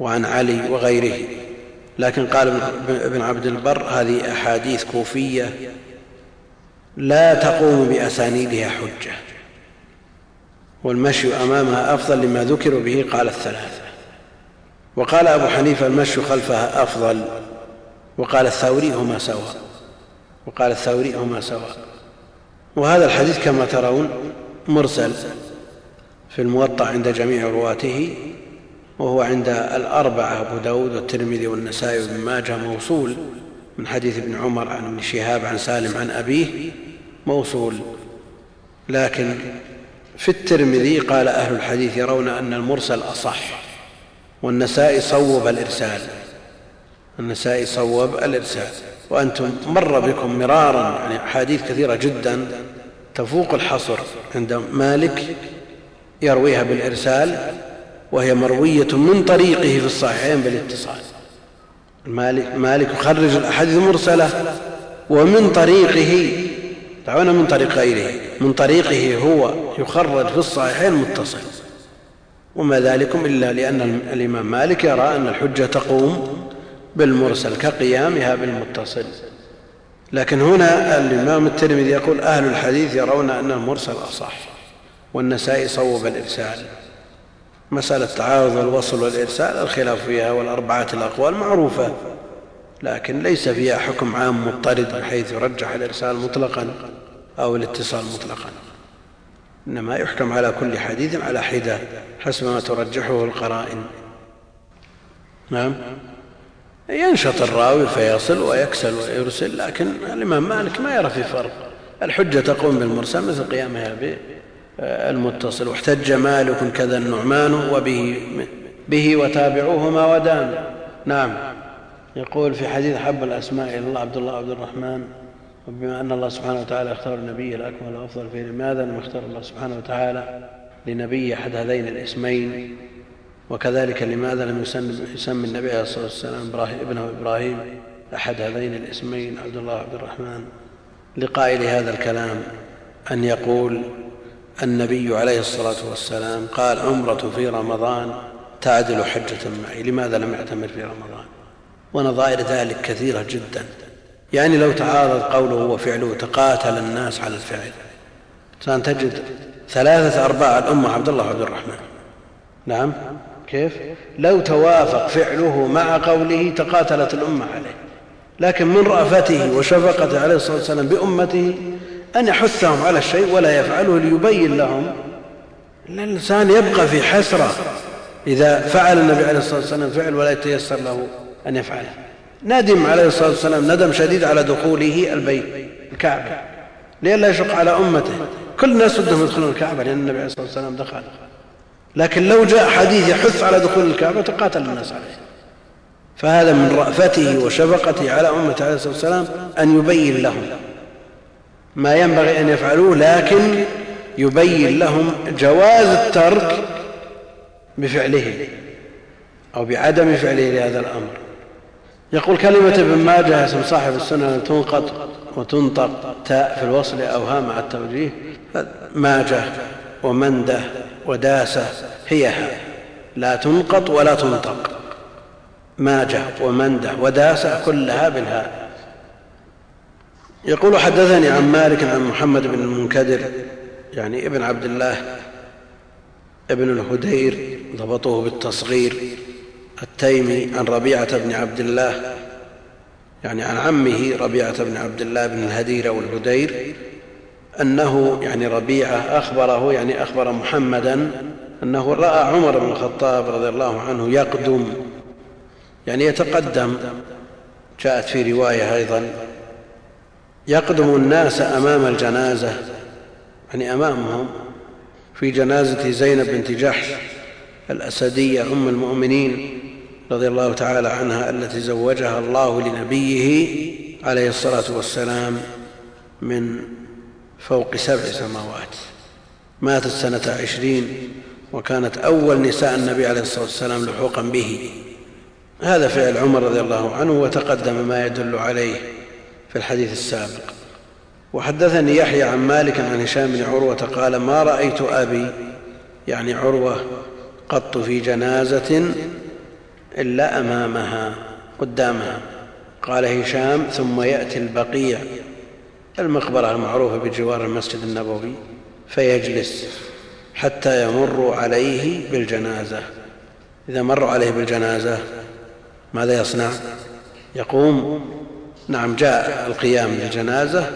وعن علي وغيره. لكن قال ابن عبد البر هذه أحاديث كوفية لا تقوم بأسانيدها حجة والمشي أمامها أفضل لما ذكروا به قال الثلاثة وقال أبو حنيفة المشي خلفها أفضل وقال الثوري هما سواء وقال الثوري هما سواء. وهذا الحديث كما ترون مرسل. في الموطأ عند جميع رواته وهو عند الأربعة أبو داود والترمذي والنسائي وابن ماجه موصول من حديث ابن عمر عن ابن شهاب عن سالم عن أبيه موصول. لكن في الترمذي قال أهل الحديث يرون أن المرسل أصح والنسائي صوب الإرسال. النسائي صوب الإرسال. وأنتم مر بكم مرارا يعني أحاديث كثيرة جدا تفوق الحصر عند مالك يرويها بالإرسال وهي مروية من طريقه في الصحيحين بالاتصال. مالك, مالك يخرج الأحاديث المرسلة ومن طريقه دعونا من طريق غيره من طريقه هو يخرج في الصحيحين متصل. وما ذلكم إلا لأن الإمام مالك يرى أن الحجة تقوم بالمرسل كقيامها بالمتصل. لكن هنا الإمام الترمذي يقول أهل الحديث يرون أن المرسل أصح. والنسائي صوب الإرسال. مسألة تعارض الوصل والإرسال الخلاف فيها والأربعة الأقوال معروفة لكن ليس فيها حكم عام مضطرد بحيث يرجح الإرسال مطلقا أو الاتصال مطلقا. إنما يحكم على كل حديث على حدة حسب ما ترجحه القرائن. نعم. ينشط الراوي فيصل ويكسل ويرسل لكن الإمام مالك ما يرى في فرق. الحجة تقوم بالمرسل مثل قيامها بالمتصل واحتج مالك كذا النعمان وبه به وتابعوهما ودان. نعم. يقول في حديث حب الأسماء إلى الله عبد الله عبد الرحمن وبما أن الله سبحانه وتعالى اختار النبي الأكمل والأفضل فيه لماذا لم يختار الله سبحانه وتعالى لنبي أحد هذين الاسمين وكذلك لماذا لم يسمي النبي عليه الصلاة والسلام إبراهيم ابنه إبراهيم أحد هذين الاسمين عبد الله عبد الرحمن. لقائل هذا الكلام أن يقول النبي عليه الصلاة والسلام قال عمرة في رمضان تعدل حجة معي. لماذا لم يعتمر في رمضان؟ ونظائر ذلك كثيرة جدا. يعني لو تعارض قوله وفعله تقاتل الناس على الفعل. الآن تجد ثلاثة أرباع الأمة عبد الله عبد الرحمن. نعم. كيف؟ لو توافق فعله مع قوله تقاتلت الأمة عليه. لكن من رأفته وشفقته عليه الصلاة والسلام بأمته أن يحثهم على الشيء ولا يفعله ليبين لهم الإنسان يبقى في حسرة إذا فعل النبي عليه الصلاة والسلام فعل ولا يتيسر له أن يفعله. ندم عليه الصلاة والسلام ندم شديد على دخوله البيت الكعبة لئلا يشق على أمته. كل الناس ودهم يدخلون الكعبة لأن النبي عليه الصلاة والسلام دخل. لكن لو جاء حديث يحث على دخول الكعبة تقاتل الناس عليه. فهذا من رأفته وشفقته على أمته عليه الصلاة والسلام أن يبين لهم. ما ينبغي أن يفعلوه لكن يبين لهم جواز الترك بفعله أو بعدم فعله لهذا الأمر. يقول كلمة ابن ماجه اسم صاحب السنة تنقط وتنطق تاء في الوصل أوها مع التوجيه ماجه ومندة وداسة هي ها لا تنقط ولا تنطق. ماجه ومندة وداسة كلها بالهاء. يقول حدثني عن مالك عن محمد بن المنكدر يعني ابن عبد الله ابن الهدير ضبطوه بالتصغير التيمي عن ربيعة بن عبد الله يعني عن عمه ربيعة بن عبد الله بن الهدير أو الهدير أنه يعني ربيعة أخبره يعني أخبر محمدا أنه رأى عمر بن الخطاب رضي الله عنه يقدم يعني يتقدم جاءت في رواية أيضا يقدم الناس أمام الجنازة يعني أمامهم في جنازة زينب بنت جحش الأسدية أم المؤمنين رضي الله تعالى عنها التي زوجها الله لنبيه عليه الصلاة والسلام من فوق سبع سماوات. ماتت سنة عشرين وكانت أول نساء النبي عليه الصلاة والسلام لحوقا به. هذا فعل عمر رضي الله عنه وتقدم ما يدل عليه. في الحديث السابق. وحدثني يحيى عن مالك عن هشام بن عروة قال ما رأيت أبي يعني عروة قط في جنازة إلا أمامها قدامها. قال هشام ثم يأتي البقيع. المقبرة المعروفة بجوار المسجد النبوي فيجلس حتى يمر عليه بالجنازة. إذا مروا عليه بالجنازة ماذا يصنع؟ يقوم نعم جاء القيام للجنازة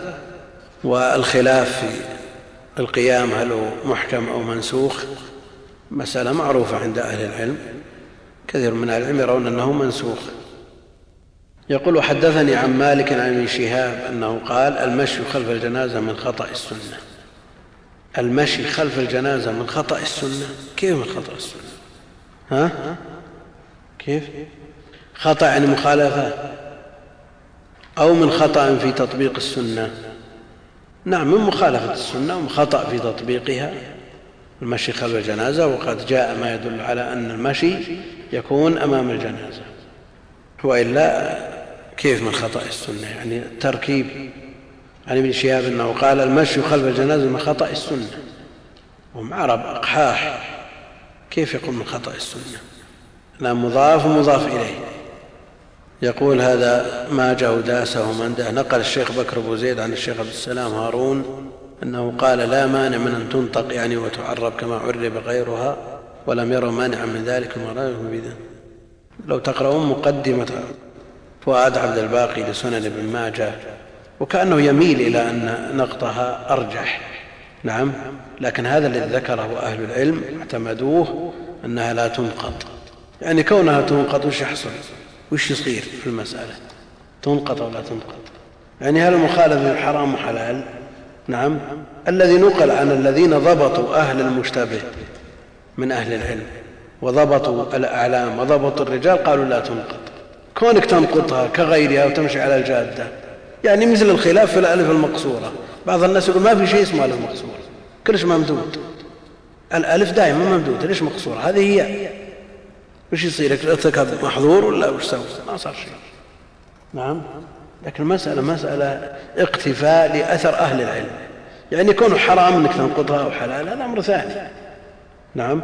والخلاف في القيام هل هو محكم أو منسوخ مسألة معروفة عند أهل العلم كثير من أهل العلم يرون أنه منسوخ. يقول حدثني عن مالك عن ابن شهاب أنه قال المشي خلف الجنازة من خطأ السنة. المشي خلف الجنازة من خطأ السنة؟ كيف من خطأ السنة؟ ها؟ كيف؟ خطأ يعني مخالفة؟ أو من خطأ في تطبيق السنة. نعم من مخالفة السنة ومن خطأ في تطبيقها. المشي خلف الجنازة وقد جاء ما يدل على أن المشي يكون أمام الجنازة. وإلا كيف من خطأ السنة؟ يعني التركيب. عن ابن شهاب إنه قال المشي خلف الجنازة من خطأ السنة. وهم عرب أقحاح. كيف يقول من خطأ السنة؟ لا مضاف ومضاف إليه. يقول هذا ما جاء داسه ومنده نقل الشيخ بكر بن زيد عن الشيخ عبد السلام هارون أنه قال لا مانع من أن تنطق يعني وتعرب كما عرب غيرها ولم يروا مانعا من ذلك رايكم بذلك. لو تقرؤون مقدمة فؤاد عبد الباقي لسنن ابن ماجه وكأنه يميل إلى أن نقطها أرجح. نعم لكن هذا الذي ذكره أهل العلم اعتمدوه أنها لا تنقط. يعني كونها تنقط وش يحصل؟ وش يصير في المسألة؟ تنقط أو لا تنقط؟ يعني هل المخالفة حرام وحلال؟ نعم. الذي نقل عن الذين ضبطوا أهل المشتبه من أهل العلم وضبطوا الأعلام وضبطوا الرجال قالوا لا تنقط. كونك تنقطها كغيرها وتمشي على الجادة. يعني مثل الخلاف في الألف المقصورة. بعض الناس يقول ما في شيء اسمه ألف مقصورة. كلش ممدود. الألف دائما ممدوده ليش مقصورة؟ هذه هي وش يصير؟ ارتكب محظور ولا وش سوى؟ ما صار شيء. نعم. لكن المساله مسألة اقتفاء لأثر أهل العلم. يعني يكون حرام إنك تنقضها أو حلال هذا أمر ثاني. نعم.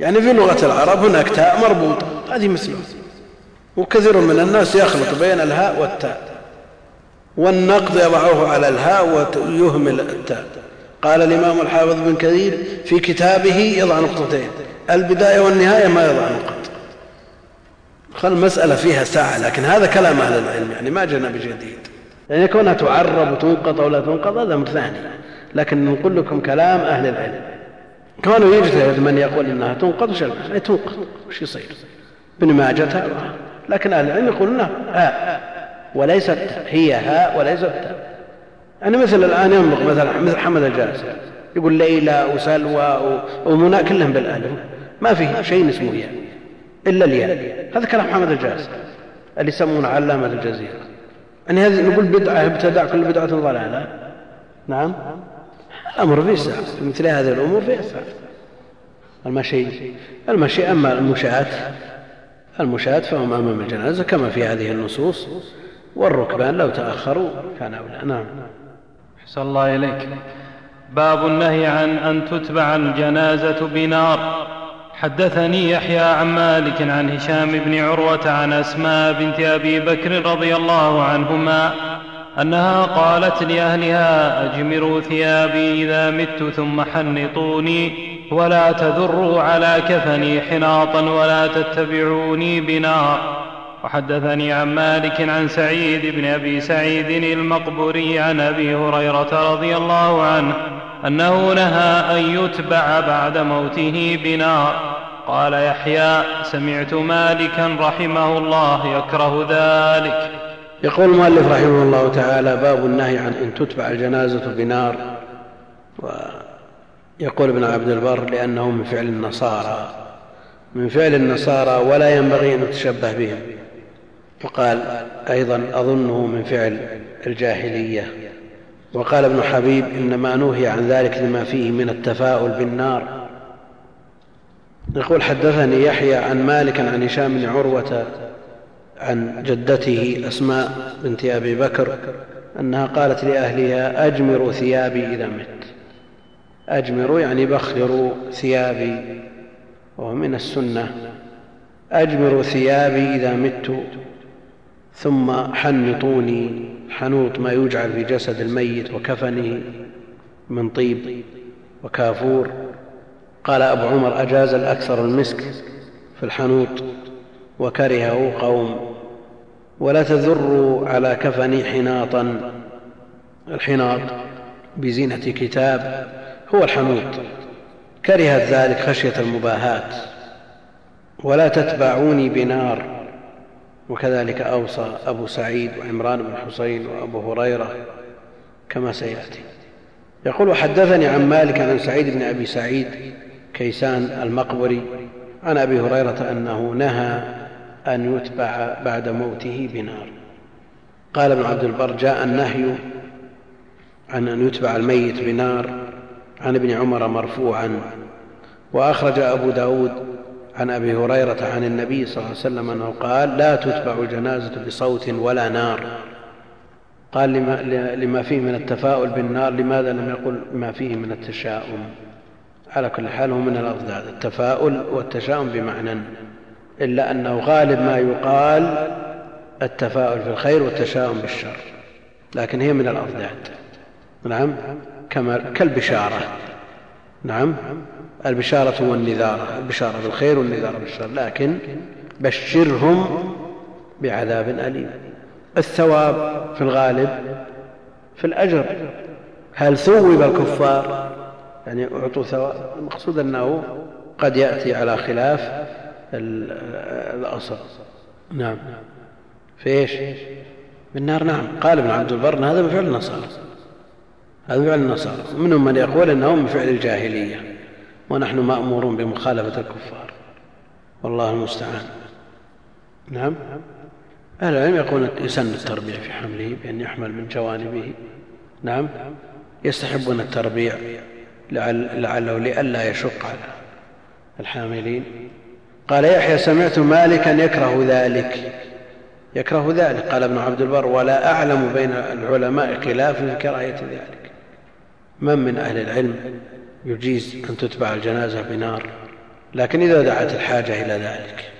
يعني في لغة العرب هناك تاء مربوطة هذه مثله. وكثير من الناس يخلط بين الهاء والتاء. والنقد يضعه على الهاء ويهمل التاء. قال الإمام الحافظ بن كثير في كتابه يضع نقطتين. البداية والنهاية ما يضع نقط. خل المسألة فيها ساعة لكن هذا كلام أهل العلم يعني ما جانا بجديد. يعني كونها تعرب وتنقط أو لا تنقط هذا أمر ثاني لكن نقول لكم كلام أهل العلم. كانوا يجتهد من يقول إنها تنقض وش يعني تنقض؟ وش يصير؟ ابن ماجة لكن أهل العلم يقولون ها وليست هي هاء وليست تاء يعني مثل الآن ينطق مثلا مثل حمد الجالس يقول ليلى وسلوى ومنى كلهم بالالف ما في شيء اسمه ياء إلا الياء. هذا كلام حمد الجالس اللي يسمونه علامة الجزيرة. يعني هذه نقول بدعة ابتدع كل بدعة ضلالة. نعم؟ الأمر فيه سعه في مثل هذه الأمور فيه سعه المشي المشي أما المشاة المشاة فهم أمام الجنازة كما في هذه النصوص. والركبان لو تأخروا كان أولى. نعم. أحسن الله إليك باب النهي عن أن تتبع الجنازة بنار. حدثني يحيى عن مالك عن هشام بن عروة عن أسماء بنت أبي بكر رضي الله عنهما أنها قالت لأهلها أجمروا ثيابي إذا مت ثم حنطوني ولا تذروا على كفني حناطا ولا تتبعوني بنار وحدثني عن مالك عن سعيد بن أبي سعيد المقبوري عن أبي هريرة رضي الله عنه أنه نهى أن يتبع بعد موته بنار قال يحيى سمعت مالكا رحمه الله يكره ذلك. يقول المؤلف رحمه الله تعالى باب النهي عن إن تتبع الجنازة بنار. ويقول ابن عبد البر لأنه من فعل النصارى من فعل النصارى ولا ينبغي أن نتشبه بهم. وقال أيضا أظنه من فعل الجاهلية. وقال ابن حبيب إنما نهي عن ذلك لما فيه من التفاؤل بالنار. يقول حدثني يحيى عن مالك عن هشام بن عروة عن جدته أسماء بنت أبي بكر أنها قالت لأهلها أجمروا ثيابي إذا مت. أجمروا يعني بخروا ثيابي وهو من السنة. أجمروا ثيابي إذا مت ثم حنطوني حنوط ما يجعل في جسد الميت وكفنه من طيب وكافور. قال أبو عمر أجاز الأكثر المسك في الحنوط وكرهه قوم ولا تذروا على كفني حناطا. الحناط بزينة كتاب هو الحنوط كرهت ذلك خشية المباهات. ولا تتبعوني بنار. وكذلك أوصى أبو سعيد وعمران بن حسين وأبو هريرة كما سيأتي. يقول حدثني عن مالك عن سعيد بن أبي سعيد كيسان المقبري عن أبي هريرة أنه نهى أن يتبع بعد موته بنار. قال ابن عبد البر جاء النهي عن أن يتبع الميت بنار عن ابن عمر مرفوعا. وأخرج أبو ب داود عن أبي هريرة عن النبي صلى الله عليه وسلم أنه قال لا تتبع الجنازة بصوت ولا نار. قال لما, لما فيه من التفاؤل بالنار لماذا لم يقل ما فيه من التشاؤم؟ على كل حال هو من الأضداد التفاؤل والتشاؤم بمعنى إلا أنه غالب ما يقال التفاؤل في الخير والتشاؤم بالشر لكن هي من الأضداد نعم كما كالبشارة. نعم البشارة والنذارة. البشارة بالخير والنذارة بالشر لكن بشرهم بعذاب أليم. الثواب في الغالب في الأجر. هل ثوب الكفار يعني أعطوا ثواب. المقصود أنه قد يأتي على خلاف الأصل. نعم. في إيش؟ بالنار نعم. قال ابن عبد البر هذا من فعل النصارى. هذا من فعل النصارى. منهم من يقول انه من فعل الجاهلية. ونحن مأمورون بمخالفة الكفار. والله المستعان. نعم. أهل العلم يقولون يسن التربيع في حمله بأن يحمل من جوانبه. نعم. يستحبون التربيع. لعله لئلا يشق على الحاملين. قال يحيى سمعت مالكا يكره ذلك. يكره ذلك. قال ابن عبد البر ولا أعلم بين العلماء خلاف في كراهية ذلك. من من أهل العلم يجيز أن تتبع الجنازة بنار؟ لكن إذا دعت الحاجة إلى ذلك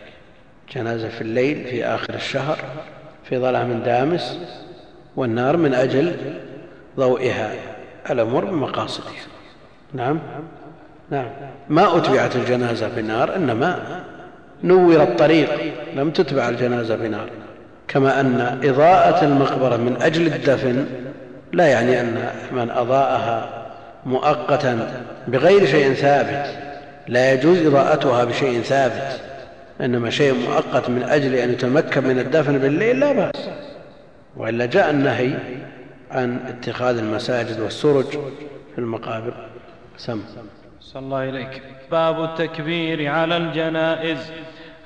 جنازة في الليل في آخر الشهر في ظلام دامس والنار من أجل ضوئها. الأمور بمقاصدها. نعم. نعم. ما أتبعت الجنازة بنار إنما نور الطريق. لم تتبع الجنازة بنار كما أن إضاءة المقبرة من أجل الدفن لا يعني أن من أضاءها مؤقتا بغير شيء ثابت. لا يجوز إضاءتها بشيء ثابت. إنما شيء مؤقت من أجل أن يتمكن من الدفن بالليل لا بأس. وإلا جاء النهي عن اتخاذ المساجد والسرج في المقابر. سم. صلى الله إليك باب التكبير على الجنائز.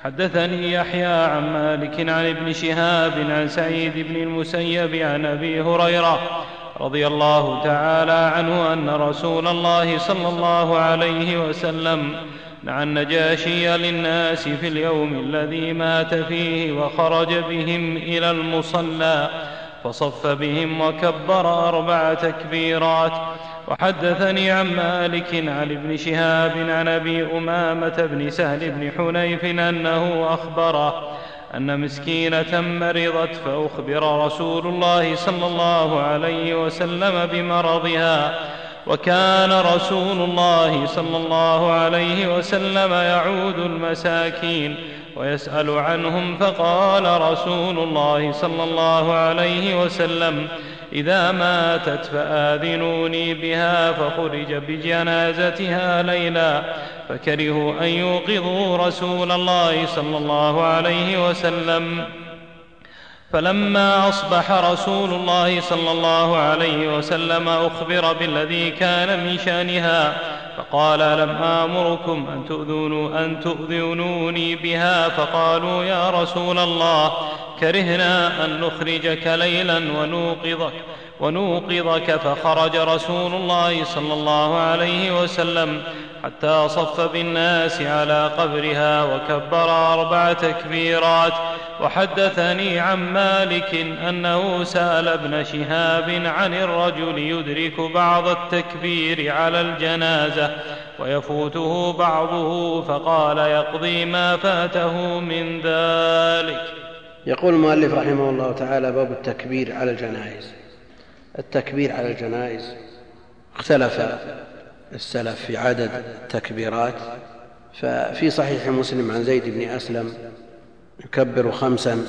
حدثني يحيى عن مالك عن ابن شهاب عن سعيد بن المسيب عن أبي هريرة رضي الله تعالى عنه أن رسول الله صلى الله عليه وسلم نعى النجاشي للناس في اليوم الذي مات فيه وخرج بهم إلى المصلى فصف بهم وكبر أربع تكبيرات وحدثني عن مالك عن ابن شهاب عن أبي أمامة بن سهل بن حنيف أنه أخبره أن مسكينة مرضت فأخبر رسول الله صلى الله عليه وسلم بمرضها وكان رسول الله صلى الله عليه وسلم يعود المساكين ويسأل عنهم فقال رسول الله صلى الله عليه وسلم إذا ماتت فآذنوني بها فخرج بجنازتها ليلا فكرهوا أن يوقظوا رسول الله صلى الله عليه وسلم فلما أصبح رسول الله صلى الله عليه وسلم أخبر بالذي كان من شأنها فقال لم آمركم أن تؤذنوا أن تؤذنوني بها؟ فقالوا يا رسول الله كرهنا أن نخرجك ليلا ونوقظك ونوقظك. فخرج رسول الله صلى الله عليه وسلم حتى صف بالناس على قبرها وكبر أربع تكبيرات. وحدثني عن مالك أنه سأل ابن شهاب عن الرجل يدرك بعض التكبير على الجنازة ويفوته بعضه فقال يقضي ما فاته من ذلك. يقول المؤلف رحمه الله تعالى باب التكبير على الجنائز. التكبير على الجنائز اختلف السلف في عدد التكبيرات ففي صحيح مسلم عن زيد بن أسلم يكبر خمسا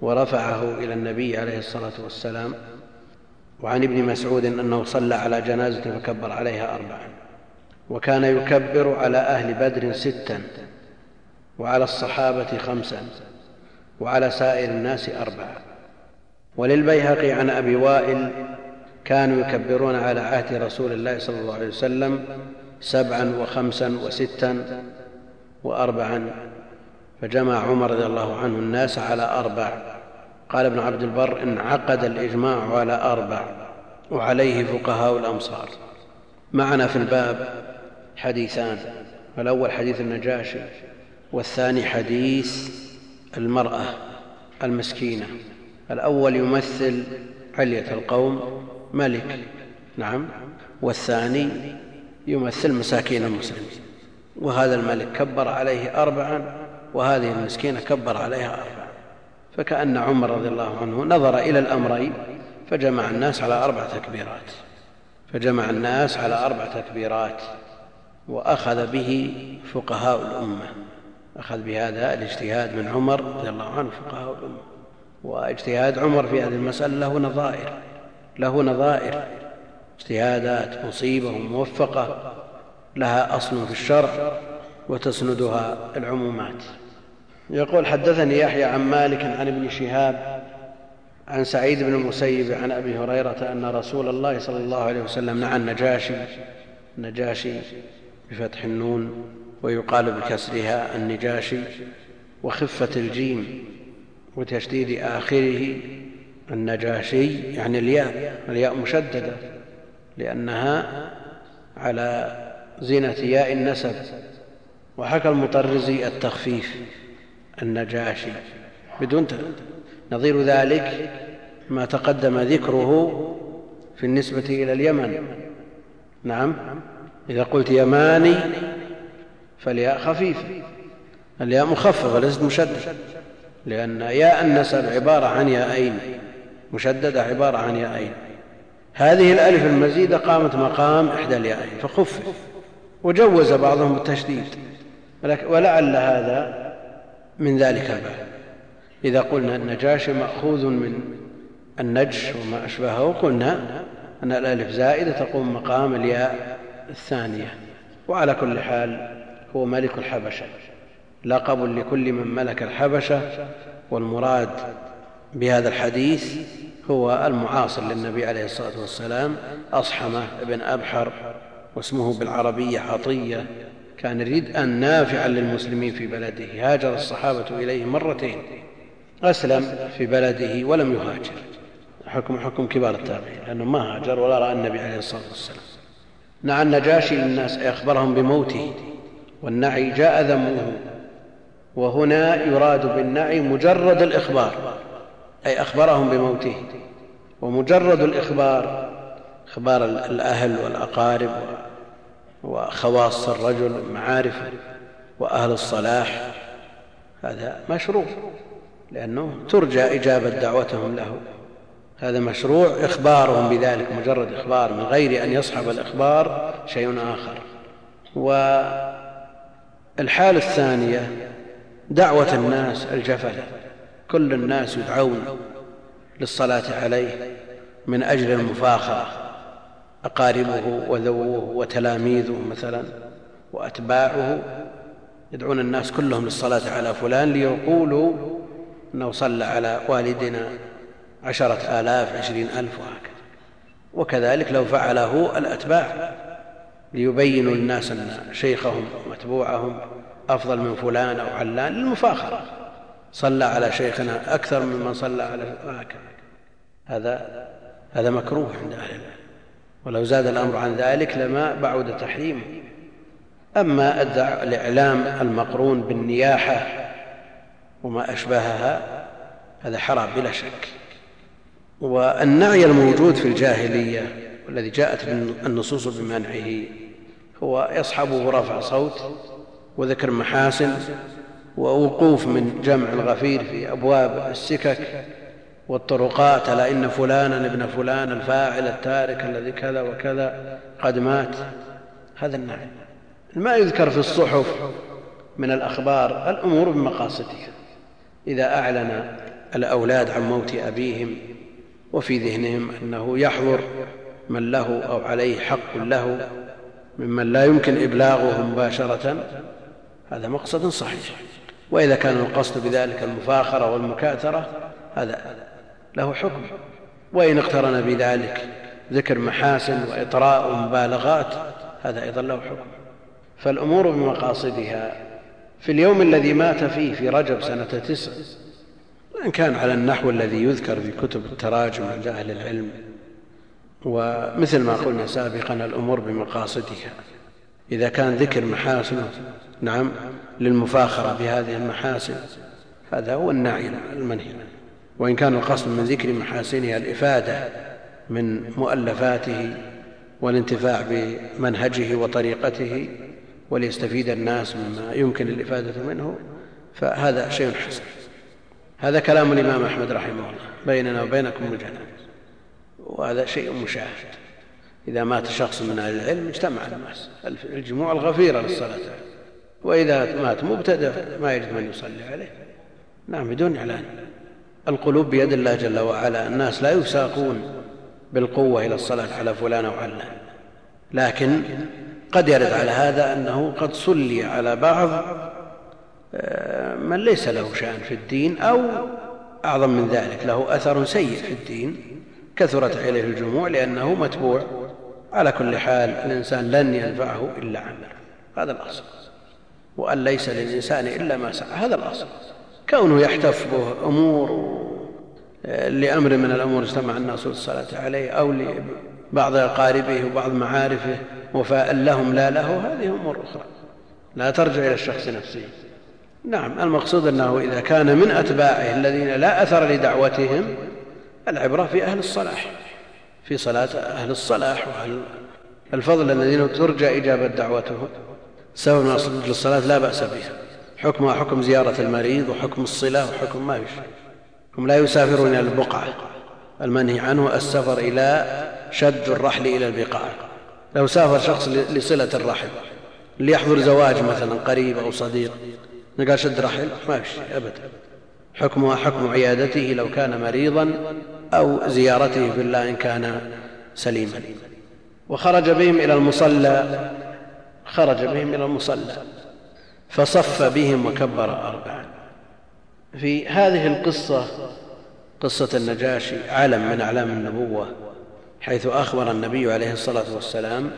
ورفعه إلى النبي عليه الصلاة والسلام وعن ابن مسعود أنه صلى على جنازة فكبر عليها أربعا وكان يكبر على أهل بدر ستا وعلى الصحابة خمسا وعلى سائر الناس أربعا. وللبيهقي عن أبي وائل كانوا يكبرون على عهد رسول الله صلى الله عليه وسلم سبعا وخمسا وستا وأربعا. فجمع عمر رضي الله عنه الناس على أربع. قال ابن عبد البر انعقد الإجماع على أربع وعليه فقهاء الأمصار. معنا في الباب حديثان. الأول حديث النجاشي والثاني حديث المرأة المسكينة. الأول يمثل علية القوم ملك. نعم. والثاني يمثل مساكين المسلمين وهذا الملك كبر عليه أربعا وهذه المسكينة كبر عليها أربعا. فكأن عمر رضي الله عنه نظر إلى الأمرين فجمع الناس على أربع تكبيرات. فجمع الناس على أربع تكبيرات وأخذ به فقهاء الأمة. أخذ بهذا الاجتهاد من عمر رضي الله عنه فقهاء الأمة. واجتهاد عمر في هذه المسألة له نظائر. له نظائر. اجتهادات مصيبة وموفقة لها أصل في الشرع وتسندها العمومات. يقول حدثني يحيى عن مالك عن ابن شهاب عن سعيد بن المسيب عن أبي هريرة أن رسول الله صلى الله عليه وسلم نعى النجاشي النجاشي بفتح النون ويقال بكسرها النجاشي وخفة الجيم وتشديد آخره النجاشي يعني الياء الياء مشددة لأنها على زينة ياء النسب. وحكى المطرزي التخفيف النجاشي بدون نظير ذلك ما تقدم ذكره في النسبة إلى اليمن. نعم إذا قلت يماني فالياء خفيفة الياء مخففة ليست مشددة لأن ياء النسب عبارة عن ياءين مشددة عبارة عن ياءين هذه الألف المزيدة قامت مقام إحدى الياءين فخفف وجوز بعضهم التشديد ولعل هذا من ذلك الباب. إذا قلنا النجاشي مأخوذ من النجش وما أشبهه قلنا أن الألف زائدة تقوم مقام الياء الثانية. وعلى كل حال هو ملك الحبشة لقب لكل من ملك الحبشة والمراد بهذا الحديث هو المعاصر للنبي عليه الصلاة والسلام. أصحمة بن أبحر واسمه بالعربية عطية. كان ردءا نافعا للمسلمين في بلده. هاجر الصحابة إليه مرتين. أسلم في بلده ولم يهاجر. حكم حكم كبار التابعين لأنه ما هاجر ولا رأى النبي عليه الصلاة والسلام. نعى النجاشي للناس أخبرهم بموته. والنعي جاء ذمه. وهنا يراد بالنعي مجرد الإخبار. أي أخبرهم بموته. ومجرد الإخبار إخبار الأهل والأقارب وخواص الرجل ومعارفه وأهل الصلاح. هذا مشروع لأنه ترجى إجابة دعوتهم له. هذا مشروع إخبارهم بذلك مجرد إخبار من غير أن يصحب الإخبار شيء آخر. والحال الثانية دعوة الناس الجفله كل الناس يدعون للصلاة عليه من أجل المفاخرة أقاربه وذووه وتلاميذه مثلا وأتباعه. يدعون الناس كلهم للصلاة على فلان ليقولوا إنه صلى على والدنا عشرة آلاف عشرين ألف وهكذا. وكذلك لو فعله الأتباع ليبينوا للناس أن شيخهم ومتبوعهم أفضل من فلان أو علان للمفاخرة. صلى على شيخنا أكثر ممن صلى على هكذا. هذا هذا مكروه عند أهل العلم. ولو زاد الأمر عن ذلك لما بعد تحريمه. أما الإعلام المقرون بالنياحة وما أشبهها هذا حرام بلا شك. والنعي الموجود في الجاهلية والذي جاءت النصوص بمنعه هو يصحبه رفع صوت وذكر محاسن ووقوف من جمع الغفير في أبواب السكك والطرقات ألا إن فلانا ابن فلان الفاعل التارك الذي كذا وكذا قد مات. هذا النعي ما يذكر في الصحف من الأخبار الأمور بمقاصدها إذا أعلن الأولاد عن موت أبيهم وفي ذهنهم أنه يحضر من له أو عليه حق له ممن لا يمكن إبلاغه مباشرة هذا مقصد صحيح. وإذا كان القصد بذلك المفاخرة والمكاثرة هذا له حكم. وإن اقترن بذلك ذكر محاسن وإطراء ومبالغات هذا أيضا له حكم. فالأمور بمقاصدها في اليوم الذي مات فيه في رجب سنة تسع وإن كان على النحو الذي يذكر في كتب التراجم عند أهل العلم ومثل ما قلنا سابقا الأمور بمقاصدها. إذا كان ذكر محاسنه نعم للمفاخرة بهذه المحاسن. هذا هو النعي المنهي. وإن كان القصد من ذكر محاسنها الإفادة من مؤلفاته والانتفاع بمنهجه وطريقته وليستفيد الناس مما يمكن الإفادة منه فهذا شيء حسن. هذا كلام الإمام أحمد رحمه الله بيننا وبينكم الجنائز وهذا شيء مشاهد. إذا مات شخص من أهل العلم اجتمع الناس. الجموع الغفيره للصلاه وإذا مات مبتدع ما يجد من يصلي عليه. نعم بدون إعلان. القلوب بيد الله جل وعلا. الناس لا يساقون بالقوة إلى الصلاة على فلان أو علان. لكن قد يرد على هذا أنه قد صلي على بعض آه، من ليس له شأن في الدين أو أعظم من ذلك. له أثر سيء في الدين كثرت عليه الجموع لأنه متبوع. على كل حال الإنسان لن ينفعه إلا عمله. هذا الأصل. وأن ليس للإنسان إلا ما سعى. هذا الأصل. كونه يحتف به امور لأمر من الأمور اجتمع الناس للصلاة عليه أو لبعض أقاربه وبعض معارفه وفاء لهم لا له هذه أمور أخرى. لا ترجع إلى الشخص نفسه. نعم المقصود أنه إذا كان من أتباعه الذين لا أثر لدعوتهم العبرة في أهل الصلاح في صلاة أهل الصلاح وأهل الفضل الذين ترجى إجابة دعوتهم. سبب أجل الصلاه لا بأس بها حكمها حكم زيارة المريض وحكم الصله وحكم ما يشاء. هم لا يسافرون إلى البقعة. المنهي عنه السفر إلى شد الرحل إلى البقاع. لو سافر شخص لصلة الرحل ليحضر زواج مثلا قريب أو صديق قال شد رحل ما يمشي ابدا. حكمها حكم عيادته لو كان مريضا أو زيارته في الله إن كان سليما. وخرج بهم إلى المصلى خرج بهم إلى المصلى فصف بهم وكبر أربعا. في هذه القصة قصة النجاشي علم من أعلام النبوة حيث أخبر النبي عليه الصلاة والسلام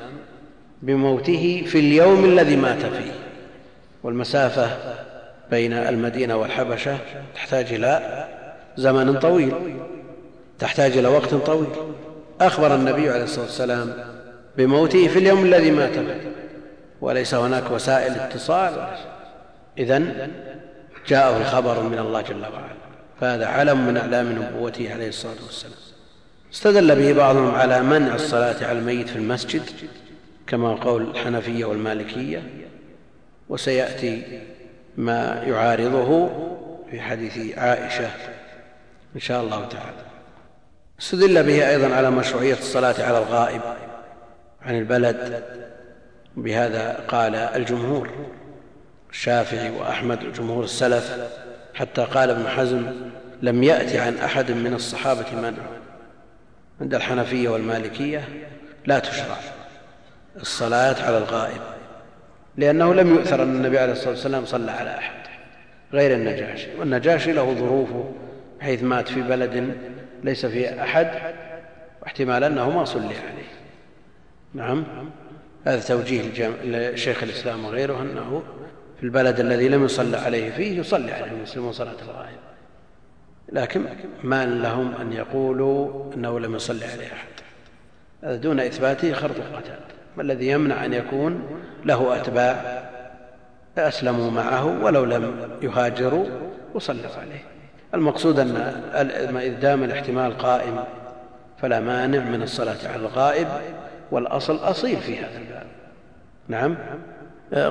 بموته في اليوم الذي مات فيه. والمسافة بين المدينة والحبشة تحتاج إلى زمن طويل تحتاج إلى وقت طويل. أخبر النبي عليه الصلاة والسلام بموته في اليوم الذي مات فيه. وليس هناك وسائل اتصال. اذا جاءه خبر من الله جل وعلا. فهذا علم من أعلام نبوته عليه الصلاة والسلام. استدل به بعضهم على منع الصلاة على الميت في المسجد كما قول الحنفية والمالكية. وسيأتي ما يعارضه في حديث عائشة إن شاء الله تعالى. استدل به أيضا على مشروعية الصلاة على الغائب عن البلد. بهذا قال الجمهور الشافعي وأحمد وجمهور السلف حتى قال ابن حزم لم يأتي عن أحد من الصحابة منع عند الحنفية والمالكية لا تشرع الصلاة على الغائب لأنه لم يؤثر أن النبي عليه الصلاة والسلام صلى على أحد غير النجاشي. والنجاشي له ظروفه حيث مات في بلد ليس فيه أحد واحتمال أنه ما صلي عليه. نعم. هذا توجيه لشيخ الإسلام وغيره أنه في البلد الذي لم يصلى عليه فيه يصلي عليه المسلمون صلاة الغائب. لكن ما لهم أن يقولوا أنه لم يصلي عليه أحد. هذا دون إثباته خرط القتال. ما الذي يمنع أن يكون له أتباع أسلموا معه ولو لم يهاجروا وصلوا عليه. المقصود أن إذا دام الاحتمال قائم فلا مانع من الصلاة على الغائب والأصل أصيل في هذا. نعم.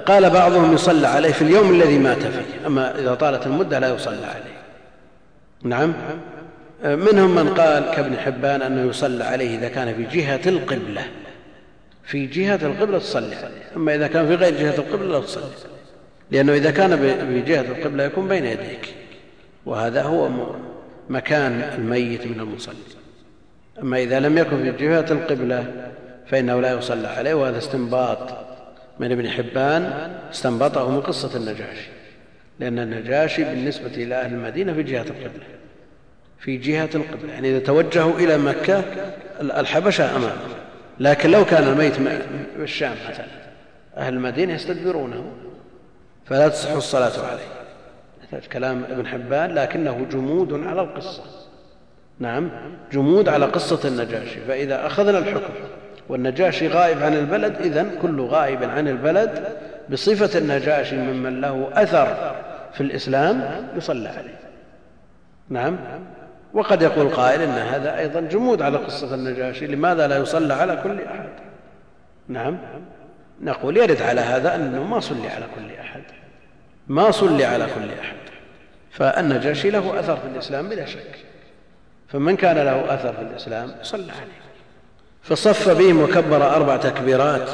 قال بعضهم يصلى عليه في اليوم الذي مات فيه أما إذا طالت المدة لا يصلى عليه. نعم. منهم من قال كابن حبان أنه يصلى عليه إذا كان في جهة القبلة. في جهة القبلة تصلي عليه أما إذا كان في غير جهة القبلة لا تصلي. لأنه إذا كان في جهة القبلة يكون بين يديك. وهذا هو مكان الميت من المصلي. أما إذا لم يكن في جهة القبلة فإنه لا يصلى عليه وهذا استنباط من ابن حبان استنبطه من قصة النجاشي. لأن النجاشي بالنسبة إلى أهل المدينة في جهة القبلة في جهة القبلة. يعني إذا توجهوا إلى مكة الحبشة أمامه. لكن لو كان الميت في الشام مثلا أهل المدينة يستدبرونه. فلا تصح الصلاة عليه. كلام ابن حبان لكنه جمود على القصة. نعم جمود على قصة النجاشي. فإذا أخذنا الحكم والنجاشي غائب عن البلد إذن كل غائب عن البلد بصفة النجاشي ممن له أثر في الإسلام يصلى عليه. نعم. وقد يقول قائل إن هذا أيضا جمود على قصة النجاشي لماذا لا يصلى على كل أحد؟ نعم. نقول يرد على هذا أنه ما صلي على كل أحد. ما صلي على كل أحد. فالنجاشي له أثر في الإسلام بلا شك. فمن كان له أثر في الإسلام صلى عليه. فصف بهم وكبر أربع تكبيرات.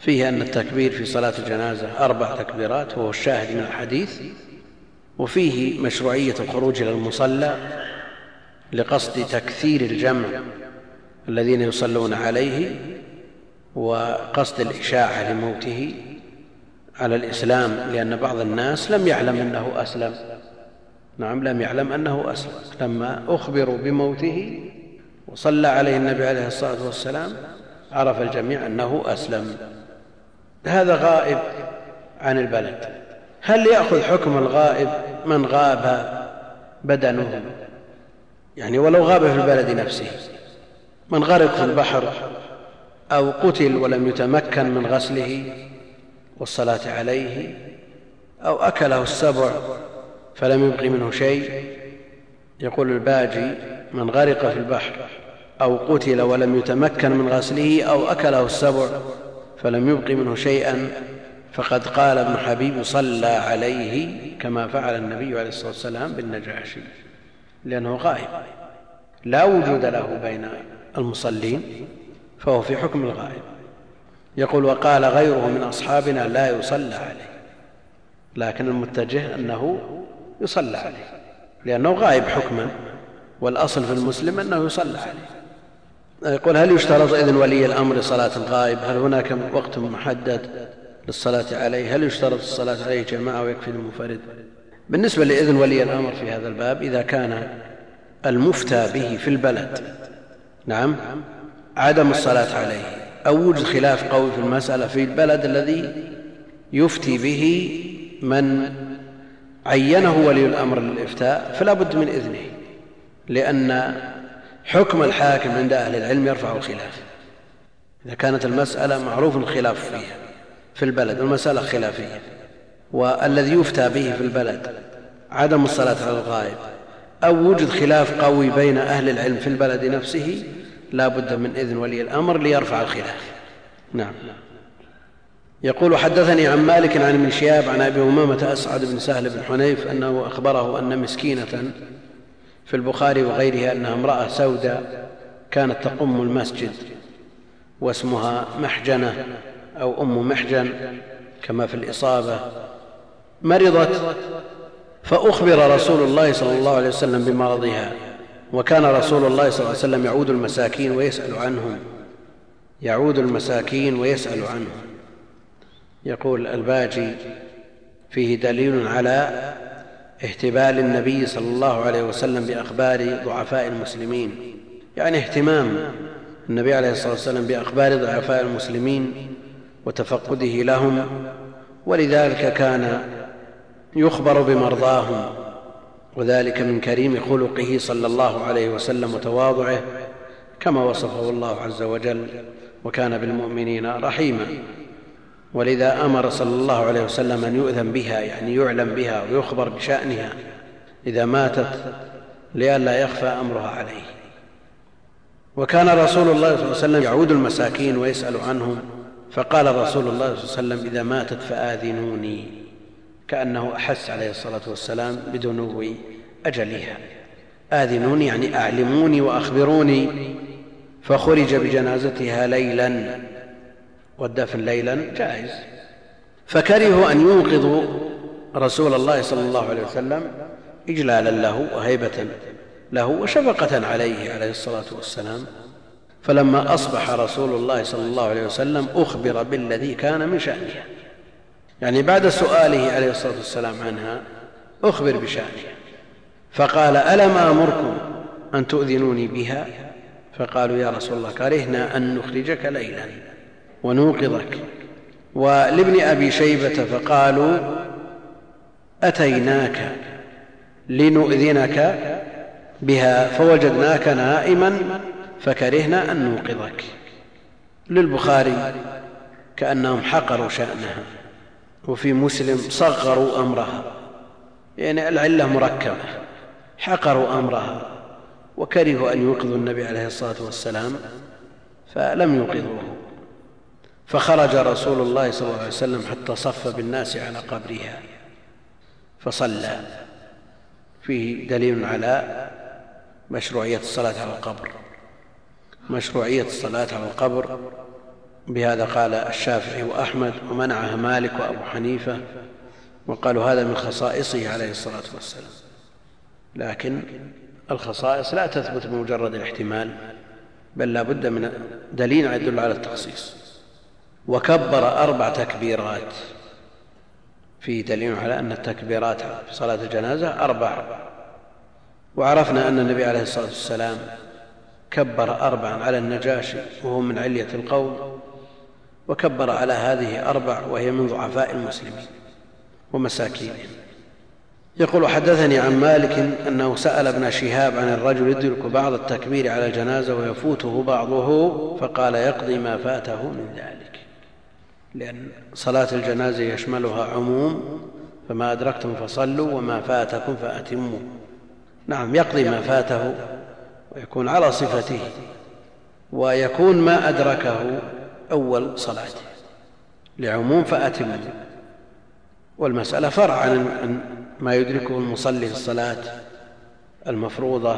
فيه أن التكبير في صلاة الجنازة أربع تكبيرات وهو الشاهد من الحديث. وفيه مشروعية الخروج إلى المصلى لقصد تكثير الجمع الذين يصلون عليه وقصد الإشاعة لموته على الإسلام لأن بعض الناس لم يعلم أنه أسلم. نعم لم يعلم أنه أسلم. لما أخبروا بموته وصلى عليه النبي عليه الصلاة والسلام عرف الجميع أنه أسلم. هذا غائب عن البلد. هل يأخذ حكم الغائب من غاب بدنه؟ يعني ولو غاب في البلد نفسه من غرق في البحر أو قتل ولم يتمكن من غسله والصلاة عليه أو أكله السبع فلم يبق منه شيء يقول الباجي من غرق في البحر أو قتل ولم يتمكن من غسله أو أكله السبع فلم يبق منه شيئا فقد قال ابن حبيب صلى عليه كما فعل النبي عليه الصلاة والسلام بالنجاشي لأنه غائب لا وجود له بين المصلين فهو في حكم الغائب. يقول وقال غيره من أصحابنا لا يصلى عليه لكن المتجه أنه يصلى عليه. لأنه غائب حكما والأصل في المسلم أنه يصلى. عليه يقول هل يشترط إذن ولي الأمر لصلاة الغائب؟ هل هناك وقت محدد للصلاة عليه؟ هل يشترط الصلاة عليه جماعة ويكفي المنفرد؟ بالنسبة لإذن ولي الأمر في هذا الباب إذا كان المفتى به في البلد نعم عدم الصلاة عليه أو وجد خلاف قوي في المسألة في البلد الذي يفتي به من عينه ولي الأمر للإفتاء فلا بد من إذنه لأن حكم الحاكم عند أهل العلم يرفع الخلاف. إذا كانت المسألة معروف الخلاف فيها في البلد والمسألة خلافية. والذي يفتى به في البلد عدم الصلاة على الغائب أو وجد خلاف قوي بين أهل العلم في البلد نفسه لا بد من إذن ولي الأمر ليرفع الخلاف. نعم. يقول حدثني عن مالك عن ابن شهاب عن أبي أمامة أسعد بن سهل بن حنيف أنه أخبره أن مسكينة في البخاري وغيره انها امرأة سوداء كانت تقم المسجد واسمها محجنة أو أم محجن كما في الإصابة مرضت فأخبر رسول الله صلى الله عليه وسلم بمرضها وكان رسول الله صلى الله عليه وسلم يعود المساكين ويسأل عنهم يعود المساكين ويسأل عنهم يقول الباجي فيه دليل على اهتبال النبي صلى الله عليه وسلم بأخبار ضعفاء المسلمين. يعني اهتمام النبي عليه الصلاة والسلام بأخبار ضعفاء المسلمين وتفقده لهم ولذلك كان يخبر بمرضاهم وذلك من كريم خلقه صلى الله عليه وسلم وتواضعه كما وصفه الله عز وجل وكان بالمؤمنين رحيما. ولذا أمر صلى الله عليه وسلم أن يؤذن بها يعني يعلم بها ويخبر بشأنها إذا ماتت لئلا يخفى أمرها عليه. وكان رسول الله صلى الله عليه وسلم يعود المساكين ويسأل عنهم فقال رسول الله صلى الله عليه وسلم إذا ماتت فآذنوني كأنه أحس عليه الصلاة والسلام بدنو أجلها. آذنوني يعني أعلموني وأخبروني فخرج بجنازتها ليلا. والدفن ليلا جائز. فكرهوا أن ينقضوا رسول الله صلى الله عليه وسلم إجلالا له وهيبة له وشفقة عليه عليه الصلاة والسلام. فلما أصبح رسول الله صلى الله عليه وسلم أخبر بالذي كان من شانها يعني بعد سؤاله عليه الصلاة والسلام عنها أخبر بشانها فقال ألم آمركم أن تؤذنوني بها؟ فقالوا يا رسول الله كرهنا أن نخرجك ليلا. ونوقظك. ولابن أبي شيبة فقالوا أتيناك لنؤذنك بها فوجدناك نائما فكرهنا أن نوقظك. للبخاري كأنهم حقروا شأنها وفي مسلم صغروا أمرها. يعني العلة مركبة حقروا أمرها وكرهوا أن يوقظوا النبي عليه الصلاة والسلام فلم يوقظوه. فخرج رسول الله صلى الله عليه وسلم حتى صف بالناس على قبرها فصلى. فيه دليل على مشروعية الصلاة على القبر. مشروعية الصلاة على القبر بهذا قال الشافعي وأحمد ومنعها مالك وأبو حنيفة وقالوا هذا من خصائصه عليه الصلاة والسلام. لكن الخصائص لا تثبت بمجرد الاحتمال بل لا بد من دليل يدل على التخصيص. وكبر أربع تكبيرات. فيه دليل على أن التكبيرات في صلاة الجنازة أربع. وعرفنا أن النبي عليه الصلاة والسلام كبر أربعا على النجاشي وهو من علية القوم وكبر على هذه أربع وهي من ضعفاء المسلمين ومساكينهم يقول حدثني عن مالك أنه سأل ابن شهاب عن الرجل يدرك بعض التكبير على الجنازة ويفوته بعضه فقال يقضي ما فاته من ذلك. لأن صلاة الجنازة يشملها عموم فما أدركتم فصلوا وما فاتكم فأتموا. نعم يقضي ما فاته ويكون على صفته ويكون ما أدركه أول صلاته. لعموم فأتموا. والمسألة فرع عن ما يدركه المصلي في الصلاة المفروضة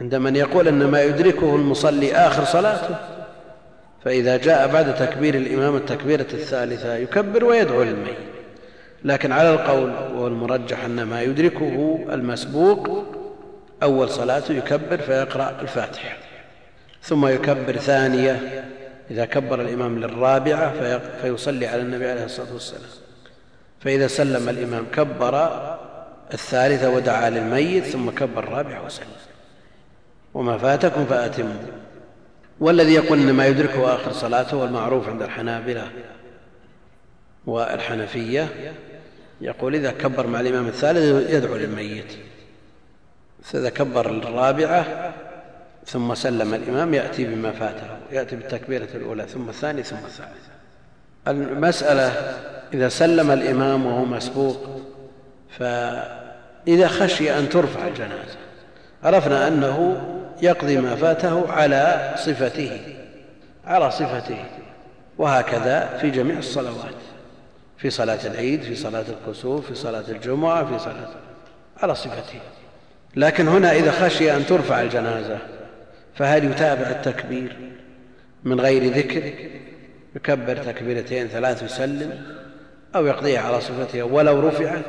عند من يقول أن ما يدركه المصلي آخر صلاته. فإذا جاء بعد تكبير الإمام التكبيرة الثالثة يكبر ويدعو للميت. لكن على القول والمرجح أن ما يدركه المسبوق أول صلاته يكبر فيقرأ الفاتحة. ثم يكبر ثانية إذا كبر الإمام للرابعة فيصلي على النبي عليه الصلاة والسلام. فإذا سلم الإمام كبر الثالثة ودعا للميت ثم كبر الرابعة وسلم. وما فاتكم فأتموا. والذي يقول إن ما يدركه آخر صلاته هو المعروف عند الحنابلة والحنفية يقول إذا كبر مع الإمام الثالث يدعو للميت. فاذا كبر الرابعة ثم سلم الإمام يأتي بما فاته يأتي بالتكبيرة الأولى ثم الثانية ثم الثالثة. المسألة إذا سلم الإمام وهو مسبوق إذا خشي أن ترفع الجنازة عرفنا أنه يقضي ما فاته على صفته على صفته وهكذا في جميع الصلوات في صلاة العيد في صلاة الكسوف في صلاة الجمعة في صلاة على صفته. لكن هنا إذا خشي أن ترفع الجنازة فهل يتابع التكبير من غير ذكر؟ يكبر تكبيرتين ثلاث يسلم أو يقضيها على صفتها ولو رفعت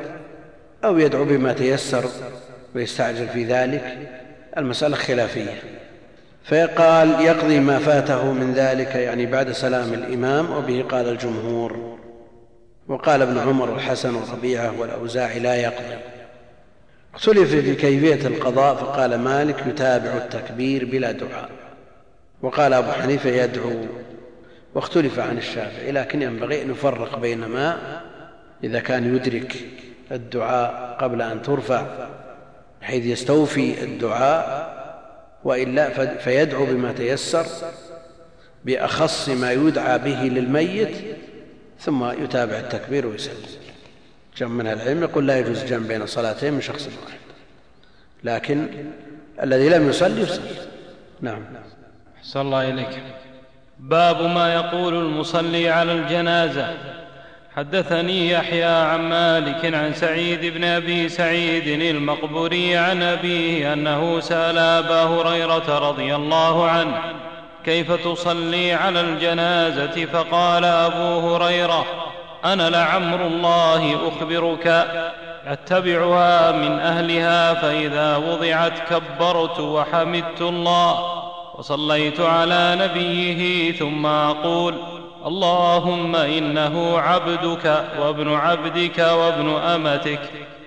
أو يدعو بما تيسر ويستعجل في ذلك؟ المسألة خلافية. فقال يقضي ما فاته من ذلك يعني بعد سلام الإمام وبه قال الجمهور. وقال ابن عمر والحسن وربيعة والأوزاعي لا يقضي. اختلف في كيفية القضاء فقال مالك يتابع التكبير بلا دعاء. وقال أبو حنيفة يدعو. واختلف عن الشافعي لكن ينبغي أن يفرق بين ما إذا كان يدرك الدعاء قبل أن ترفع. حيث يستوفي الدعاء وإلا فيدعو بما تيسر بأخص ما يدعى به للميت ثم يتابع التكبير ويسلم. جمع من العلم يقول لا يجوز الجمع بين صلاتين من شخص واحد. لكن الذي لم يصلي يصلي. نعم. أحسن الله إليك. باب ما يقول المصلي على الجنازة. حدثني يحيى عن مالك عن سعيد بن أبي سعيد المقبوري عن أبيه أنه سأل أبا هريرة رضي الله عنه كيف تصلي على الجنازة؟ فقال أبو هريرة أنا لعمر الله أخبرك أتبعها من أهلها فإذا وضعت كبرت وحمدت الله وصليت على نبيه ثم أقول اللهم إنه عبدك وابن عبدك وابن أمتك.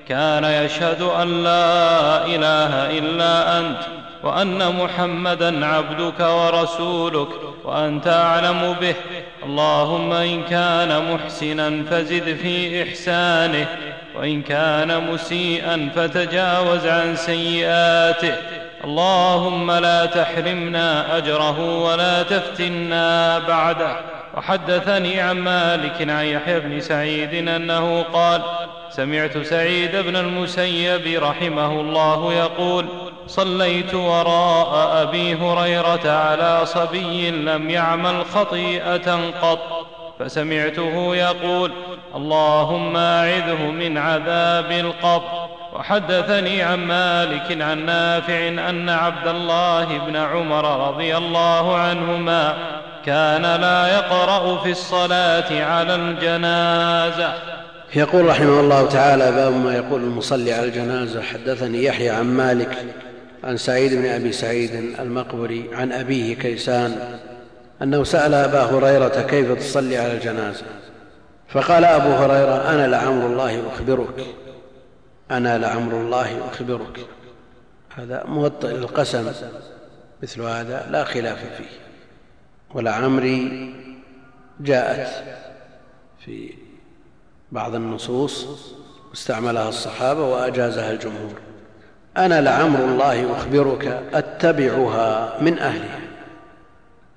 كان يشهد أن لا إله إلا أنت وأن محمدا عبدك ورسولك وأنت أعلم به. اللهم إن كان محسنا فزد في إحسانه وإن كان مسيئا فتجاوز عن سيئاته. اللهم لا تحرمنا أجره ولا تفتنا بعده. وحدثني عن مالك عن يحيى بن سعيد أنه قال سمعت سعيد بن المسيب رحمه الله يقول صليت وراء أبي هريرة على صبي لم يعمل خطيئة قط فسمعته يقول اللهم أعذه من عذاب القبر. وحدثني عن مالك عن نافع أن عبد الله بن عمر رضي الله عنهما كان لا يقرأ في الصلاة على الجنازة. يقول رحمه الله تعالى باب ما يقول المصلي على الجنازة. حدثني يحيى عن مالك عن سعيد بن أبي سعيد المقبري عن أبيه كيسان أنه سأل أبا هريرة كيف تصلي على الجنازة. فقال أبو هريرة أنا لعمر الله أخبرك. أنا لعمر الله أخبرك. هذا موطئ للقسم مثل هذا لا خلاف فيه. ولعمري جاءت في بعض النصوص استعملها الصحابة وأجازها الجمهور. أنا لعمر الله أخبرك أتبعها من أهلها.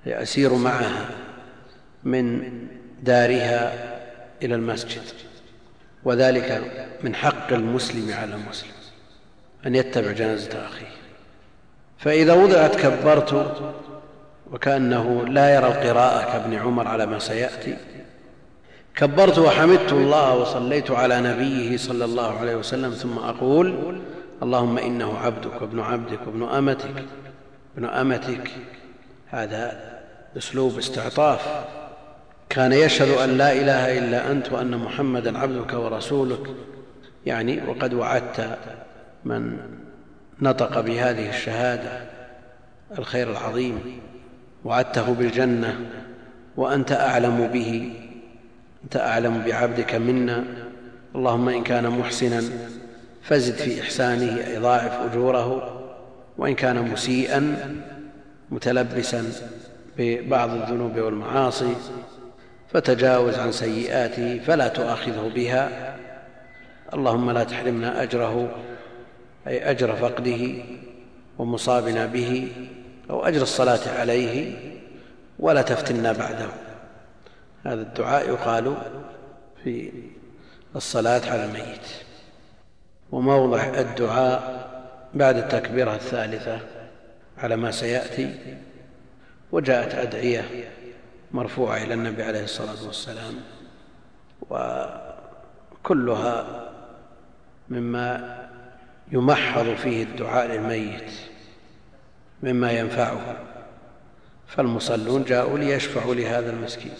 أي أسير معها من دارها إلى المسجد. وذلك من حق المسلم على المسلم أن يتبع جنازة أخيه. فإذا وضعت كبرت وكأنه لا يرى القراءة كابن عمر على ما سيأتي كبرت وحمدت الله وصليت على نبيه صلى الله عليه وسلم ثم أقول اللهم إنه عبدك وابن عبدك وابن أمتك ابن أمتك. هذا أسلوب استعطاف. كان يشهد أن لا إله إلا أنت وأن محمدا عبدك ورسولك. يعني وقد وعدت من نطق بهذه الشهادة الخير العظيم. وعدته بالجنة وأنت أعلم به. أنت أعلم بعبدك منا. اللهم إن كان محسنا فزد في إحسانه أي ضاعف أجوره. وإن كان مسيئا متلبسا ببعض الذنوب والمعاصي. فتجاوز عن سيئاته فلا تؤاخذه بها. اللهم لا تحرمنا أجره أي أجر فقده ومصابنا به أو أجر الصلاة عليه ولا تفتنا بعده. هذا الدعاء يقال في الصلاة على الميت. وموضع الدعاء بعد التكبيرة الثالثة على ما سيأتي. وجاءت أدعية مرفوعة إلى النبي عليه الصلاة والسلام وكلها مما يمحض فيه الدعاء للميت مما ينفعه. فالمصلون جاءوا ليشفعوا لهذا المسكين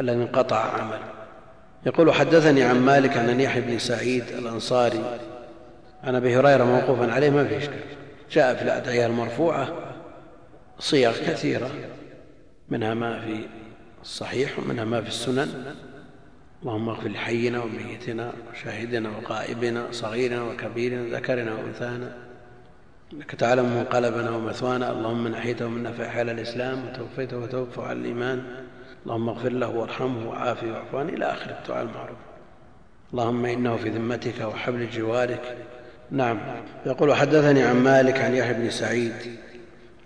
الذي انقطع عمله. يقول حدثني عن مالك عن يحيى بن سعيد الأنصاري عن أبي هريرة موقوفا عليه ما في اشكال جاء في الأدعية المرفوعة صيغ كثيرة منها ما في الصحيح ومنها ما في السنن. اللهم اغفر لحينا وميتنا وشاهدنا وغائبنا صغيرنا وكبيرنا ذكرنا وأنثانا. إنك تعلم منقلبنا ومثوانا. اللهم من أحيته منا فاحيا الإسلام وتوفيته وتوفى على الإيمان. اللهم اغفر له وارحمه وعافه واعف عنه. إلى آخر الدعاء المعروف. اللهم إنه في ذمتك وحبل جوارك. نعم. يقول حدثني عن مالك عن يحيى بن سعيد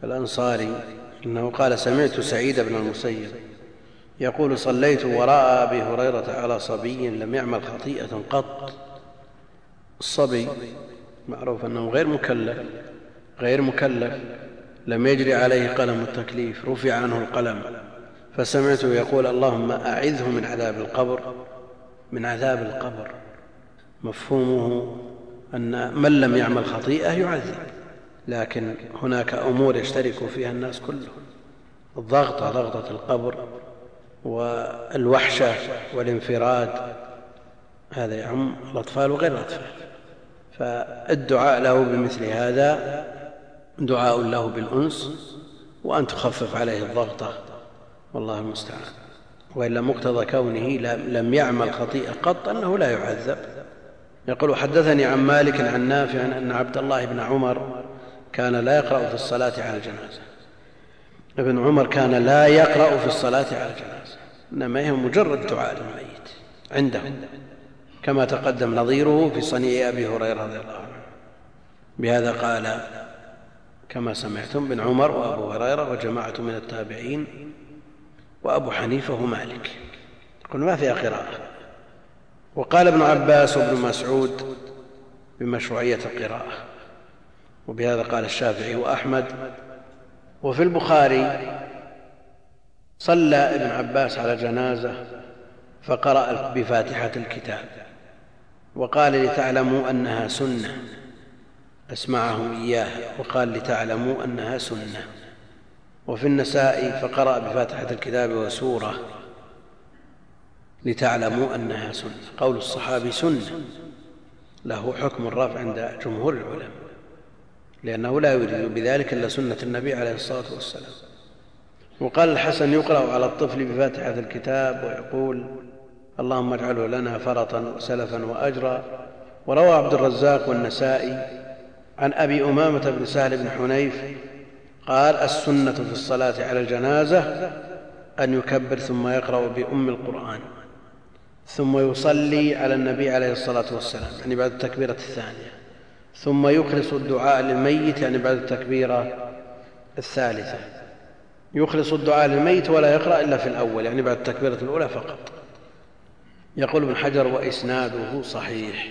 الأنصاري إنه قال سمعت سعيد بن المسيب يقول صليت وراء أبي هريرة على صبي لم يعمل خطيئة قط. الصبي معروف أنه غير مكلف غير مكلف لم يجري عليه قلم التكليف رفع عنه القلم. فسمعته يقول اللهم أعذه من عذاب القبر من عذاب القبر. مفهومه أن من لم يعمل خطيئة يعذب لكن هناك أمور يشترك فيها الناس كلهم. الضغطة ضغطة القبر. والوحشة والانفراد هذا يعم الأطفال وغير الأطفال. فالدعاء له بمثل هذا دعاء له بالأنس وأن تخفف عليه الضغطة والله المستعان. وإلا مقتضى كونه لم يعمل خطيئة قط أنه لا يعذب. يقول حدثني عن مالك عن نافع أن عبد الله بن عمر كان لا يقرأ في الصلاة على الجنازة. ابن عمر كان لا يقرأ في الصلاة على الجنازة. إنما هي مجرد دعاء للميت عنده كما تقدم نظيره في صنيع أبي هريرة رضي الله عنه. بهذا قال كما سمعتم بن عمر وأبو هريرة وجماعة من التابعين وأبو حنيفة ومالك. يقول ما فيها قراءة وقال ابن عباس وابن مسعود بمشروعية القراءة. وبهذا قال الشافعي وأحمد. وفي البخاري صلى ابن عباس على جنازة فقرأ بفاتحة الكتاب وقال لتعلموا أنها سنة. أسمعهم إياه وقال لتعلموا أنها سنة. وفي النساء فقرأ بفاتحة الكتاب وسورة لتعلموا أنها سنة. قول الصحابي سنة. له حكم الرفع عند جمهور العلماء. لأنه لا يريد بذلك إلا سنة النبي عليه الصلاة والسلام. وقال الحسن يقرأ على الطفل بفاتحة الكتاب ويقول اللهم اجعله لنا فرطا وسلفا وأجرا. وروى عبد الرزاق والنسائي عن أبي أمامة بن سهل بن حنيف قال السنة في الصلاة على الجنازة أن يكبر ثم يقرأ بأم القرآن ثم يصلي على النبي عليه الصلاة والسلام يعني بعد التكبيرة الثانية ثم يخلص الدعاء للميت يعني بعد التكبيرة الثالثة. يخلص الدعاء للميت ولا يقرأ إلا في الأول يعني بعد التكبيرة الأولى فقط. يقول ابن حجر وإسناده صحيح.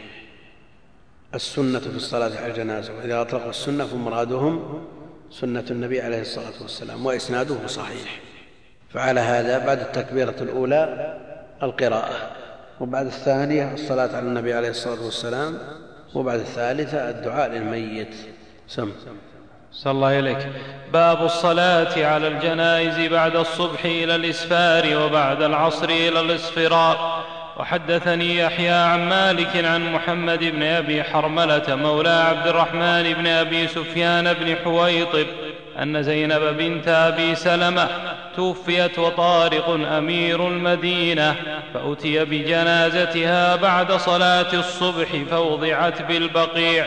السنة في الصلاة على الجنازة وإذا أطلقوا السنة فمرادهم سنة النبي عليه الصلاة والسلام وإسناده صحيح. فعلى هذا بعد التكبيرة الأولى القراءة وبعد الثانية الصلاة على النبي عليه الصلاة والسلام وبعد الثالثة الدعاء للميت. سم. صلى الله إليك باب الصلاة على الجنائز بعد الصبح إلى الإسفار وبعد العصر إلى الإصفرار وحدثني يحيى عن مالك عن محمد بن أبي حرملة مولى عبد الرحمن بن أبي سفيان بن حويطب أن زينب بنت أبي سلمة توفيت وطارق أمير المدينة فأتي بجنازتها بعد صلاة الصبح فوضعت بالبقيع.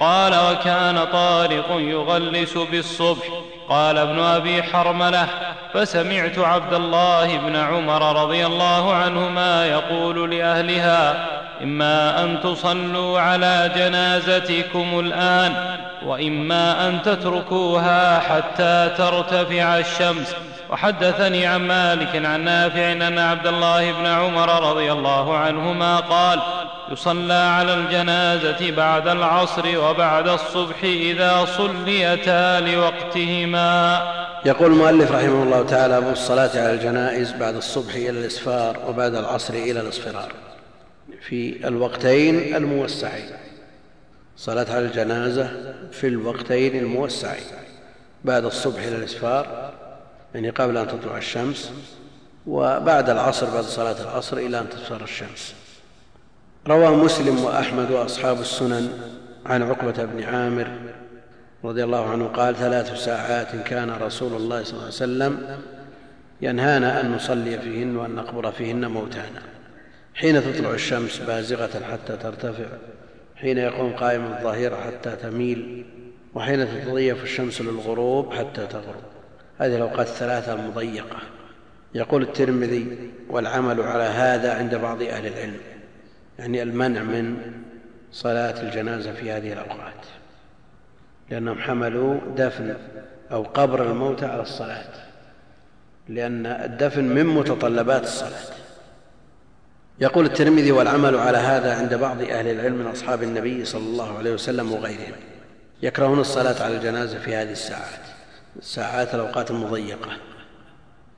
قال وكان طارق يغلس بالصبح. قال ابن أبي حرملة فسمعت عبد الله بن عمر رضي الله عنهما يقول لأهلها إما أن تصلوا على جنازتكم الآن وإما أن تتركوها حتى ترتفع الشمس. وحدثني عن مالك عن نافع أن عبد الله بن عمر رضي الله عنهما قال يصلى على الجنازة بعد العصر وبعد الصبح إذا صليتا لوقتهما. يقول المؤلف رحمه الله تعالى أبو الصلاة على الجنائز بعد الصبح إلى الإسفار وبعد العصر إلى الإصفرار. في الوقتين الموسعين. صلاة على الجنازة في الوقتين الموسعين. بعد الصبح إلى الإسفار يعني قبل أن تطلع الشمس وبعد العصر بعد صلاة العصر إلى أن تصفر الشمس. روى مسلم وأحمد وأصحاب السنن عن عقبة بن عامر رضي الله عنه قال ثلاث ساعات كان رسول الله صلى الله عليه وسلم ينهانا أن نصلي فيهن وأن نقبر فيهن موتانا. حين تطلع الشمس بازغة حتى ترتفع حين يقوم قائم الظهيرة حتى تميل وحين تتضيف الشمس للغروب حتى تغرب. هذه الأوقات الثلاثة المضيقة يقول الترمذي والعمل على هذا عند بعض أهل العلم. يعني المنع من صلاة الجنازة في هذه الأوقات لأنهم حملوا دفن أو قبر الموتى على الصلاة لأن الدفن من متطلبات الصلاة. يقول الترمذي والعمل على هذا عند بعض أهل العلم من أصحاب النبي صلى الله عليه وسلم وغيرهم يكرهون الصلاة على الجنازة في هذه الساعات الساعات الأوقات المضيقة.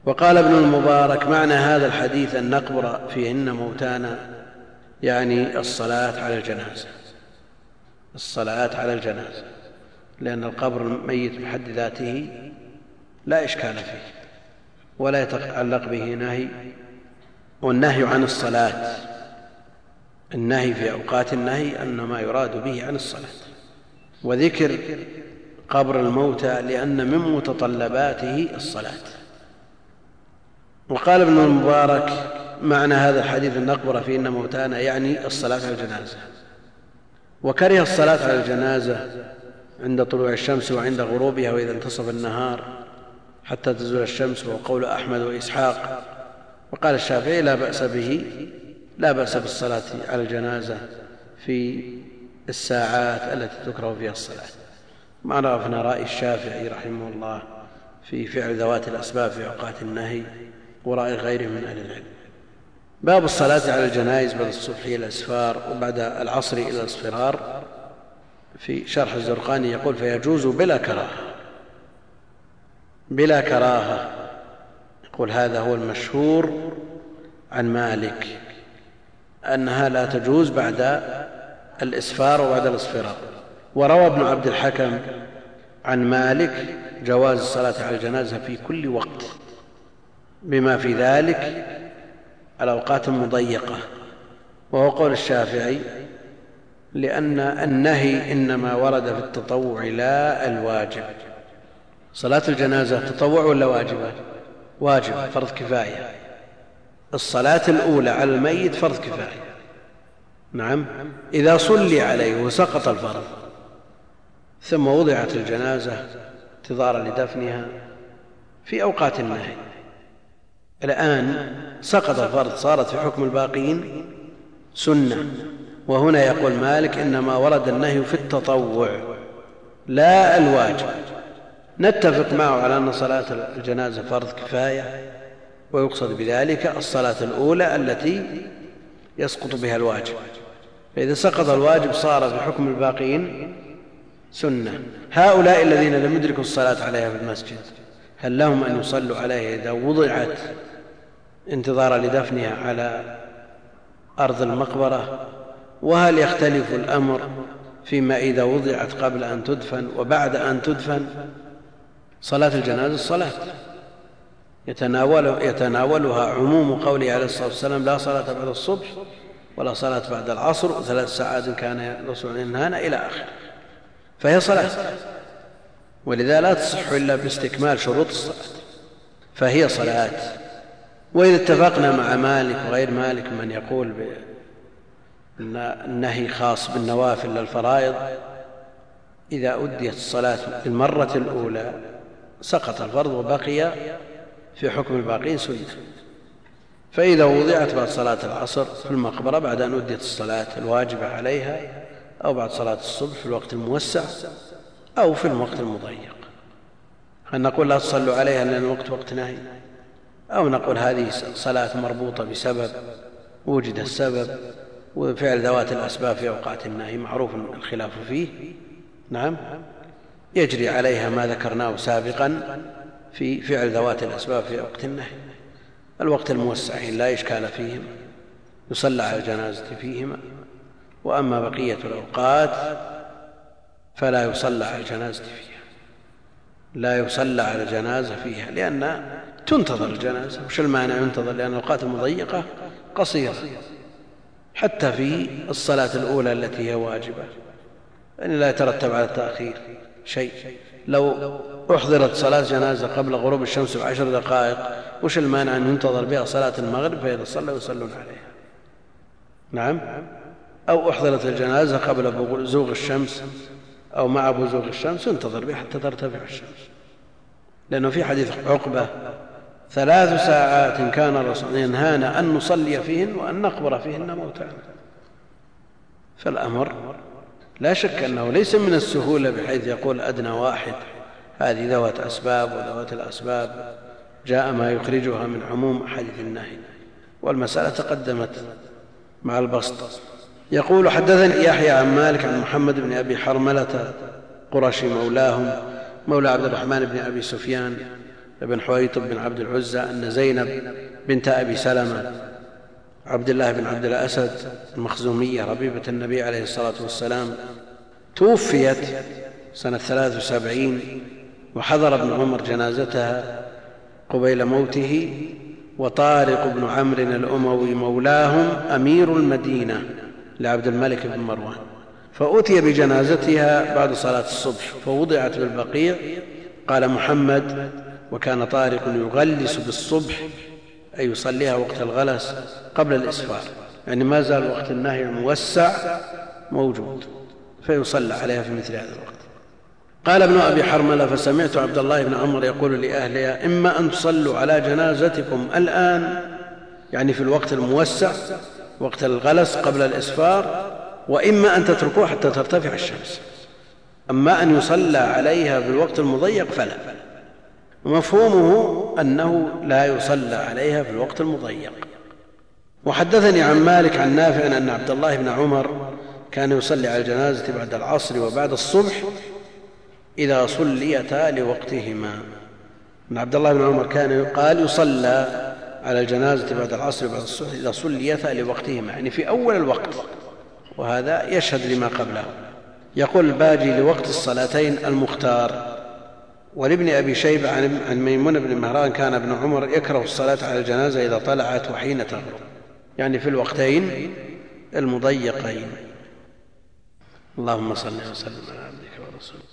وقال ابن المبارك معنى هذا الحديث أن نقبر فيهن موتانا يعني الصلاة على الجنازة. الصلاة على الجنازة. لأن القبر الميت بحد ذاته لا إشكال فيه ولا يتعلق به نهي والنهي عن الصلاة. النهي في أوقات النهي أن ما يراد به عن الصلاة. وذكر قبر الموتى لأن من متطلباته الصلاة. وقال ابن المبارك معنى هذا الحديث أن نقبر فيهن موتانا يعني الصلاة على الجنازة. وكره الصلاة على الجنازة عند طلوع الشمس وعند غروبها وإذا انتصف النهار حتى تزول الشمس وهو قول أحمد وإسحاق. وقال الشافعي لا بأس به لا بأس بالصلاة على الجنازة في الساعات التي تكره فيها الصلاة. ما عرفنا رأي الشافعي رحمه الله في فعل ذوات الأسباب في أوقات النهي ورأي غيره من أهل العلم. باب الصلاة على الجنائز بعد الصبح إلى الأسفار وبعد العصر إلى الاصفرار في شرح الزرقاني يقول فيجوز بلا كراهة. بلا كراهة. يقول هذا هو المشهور عن مالك أنها لا تجوز بعد الإسفار وبعد الإصفرار. وروى ابن عبد الحكم عن مالك جواز الصلاة على الجنازة في كل وقت بما في ذلك الأوقات المضيقة. وهو قول الشافعي لأن النهي إنما ورد في التطوع لا الواجب. صلاة الجنازة تطوع ولا واجبة واجب فرض كفاية. الصلاة الأولى على الميت فرض كفاية. نعم إذا صلي عليه وسقط الفرض ثم وضعت الجنازة انتظارا لدفنها في أوقات النهي. الآن سقط الفرض صارت في حكم الباقين سنة. وهنا يقول مالك إنما ورد النهي في التطوع لا الواجب. نتفق معه على أن صلاة الجنازة فرض كفاية ويقصد بذلك الصلاة الأولى التي يسقط بها الواجب. فإذا سقط الواجب صار في حكم الباقين سنة. هؤلاء الذين لم يدركوا الصلاة عليها في المسجد هل لهم أن يصلوا عليها إذا وضعت انتظارا لدفنها على أرض المقبرة وهل يختلف الأمر فيما إذا وضعت قبل أن تدفن وبعد أن تدفن؟ صلاة الجنازة الصلاة. يتناول يتناولها عموم قوله عليه الصلاة والسلام لا صلاة بعد الصبح ولا صلاة بعد العصر وثلاث ساعات كان الرسول ينهانا إلى آخره. فهي صلاة. ولذا لا تصح إلا باستكمال شروط الصلاة. فهي صلاة. وإذا اتفقنا مع مالك وغير مالك من يقول أن النهي خاص بالنوافل للفرائض. إذا أديت الصلاة للمرة الأولى سقط الفرض وبقي في حكم الباقين سنة فإذا وضعت بعد صلاة العصر في المقبرة بعد أن أديت الصلاة الواجبة عليها أو بعد صلاة الصبح في الوقت الموسع أو في الوقت المضيق. هل نقول لا تصلوا عليها لأن الوقت وقت نهي؟ أو نقول هذه صلاة مربوطة بسبب وجد السبب وفعل ذوات الأسباب في أوقات النهي معروف الخلاف فيه. نعم. يجري عليها ما ذكرناه سابقا في فعل ذوات الأسباب في وقت النهي. الوقت الموسعين لا إشكال فيهم يصلى على الجنازة فيهما. وأما بقية الأوقات فلا يصلى على الجنازة فيها لا يصلى على الجنازة فيها لأن تنتظر الجنازة وش المانع ينتظر؟ لأن الأوقات المضيقة قصيرة. حتى في الصلاة الأولى التي هي واجبة. يعني لا يترتب على التأخير شيء. لو أحضرت صلاة جنازة قبل غروب الشمس بعشر دقائق وش المانع أن ينتظر بها صلاة المغرب فإذا صلوا يصلون عليها؟ نعم. أو أحضرت الجنازة قبل بزوغ الشمس أو مع بزوغ الشمس ينتظر بها حتى ترتفع الشمس. لأنه في حديث عقبة ثلاث ساعات كان الرسول ينهانا أن نصلي فيهن وأن نقبر فيهن موتانا. فالأمر لا شك أنه ليس من السهولة بحيث يقول أدنى واحد هذه ذوات أسباب وذوات الأسباب جاء ما يخرجها من عموم أحاديث النهي. والمسألة تقدمت مع البسط. يقول حدثني يحيى عن مالك عن محمد بن أبي حرملة قرشي مولاهم مولى عبد الرحمن بن أبي سفيان بن حويطب بن عبد العزى أن زينب بنت أبي سلمة عبد الله بن عبد الأسد المخزومية ربيبة النبي عليه الصلاة والسلام توفيت سنة ثلاث وسبعين وحضر ابن عمر جنازتها قبيل موته وطارق بن عمرو الأموي مولاهم أمير المدينة لعبد الملك بن مروان. فأتي بجنازتها بعد صلاة الصبح فوضعت بالبقيع قال محمد وكان طارق يغلس بالصبح أي يصليها وقت الغلس قبل الإسفار. يعني ما زال وقت النهي الموسع موجود فيصلى عليها في مثل هذا الوقت. قال ابن أبي حرملة فسمعت عبد الله بن عمر يقول لأهلها إما أن تصلوا على جنازتكم الآن يعني في الوقت الموسع وقت الغلس قبل الإسفار وإما أن تتركوها حتى ترتفع الشمس. أما أن يصلى عليها في الوقت المضيق فلا. ومفهومه أنه لا يصلى عليها في الوقت المضيق. وحدثني عن مالك عن نافع أن عبد الله بن عمر كان يصلي على الجنازة بعد العصر وبعد الصبح إذا صليتا لوقتهما. أن عبد الله بن عمر كان قال يصلى على الجنازة بعد العصر وبعد الصبح إذا صليتا لوقتهما يعني في أول الوقت. وهذا يشهد لما قبله. يقول الباجي لوقت الصلاتين المختار. ولابن أبي شيبة عن ميمون بن مهران كان ابن عمر يكره الصلاة على الجنازة إذا طلعت وحين تغرب. يعني في الوقتين المضيقين. اللهم صل وسلم على عبدك ورسولك.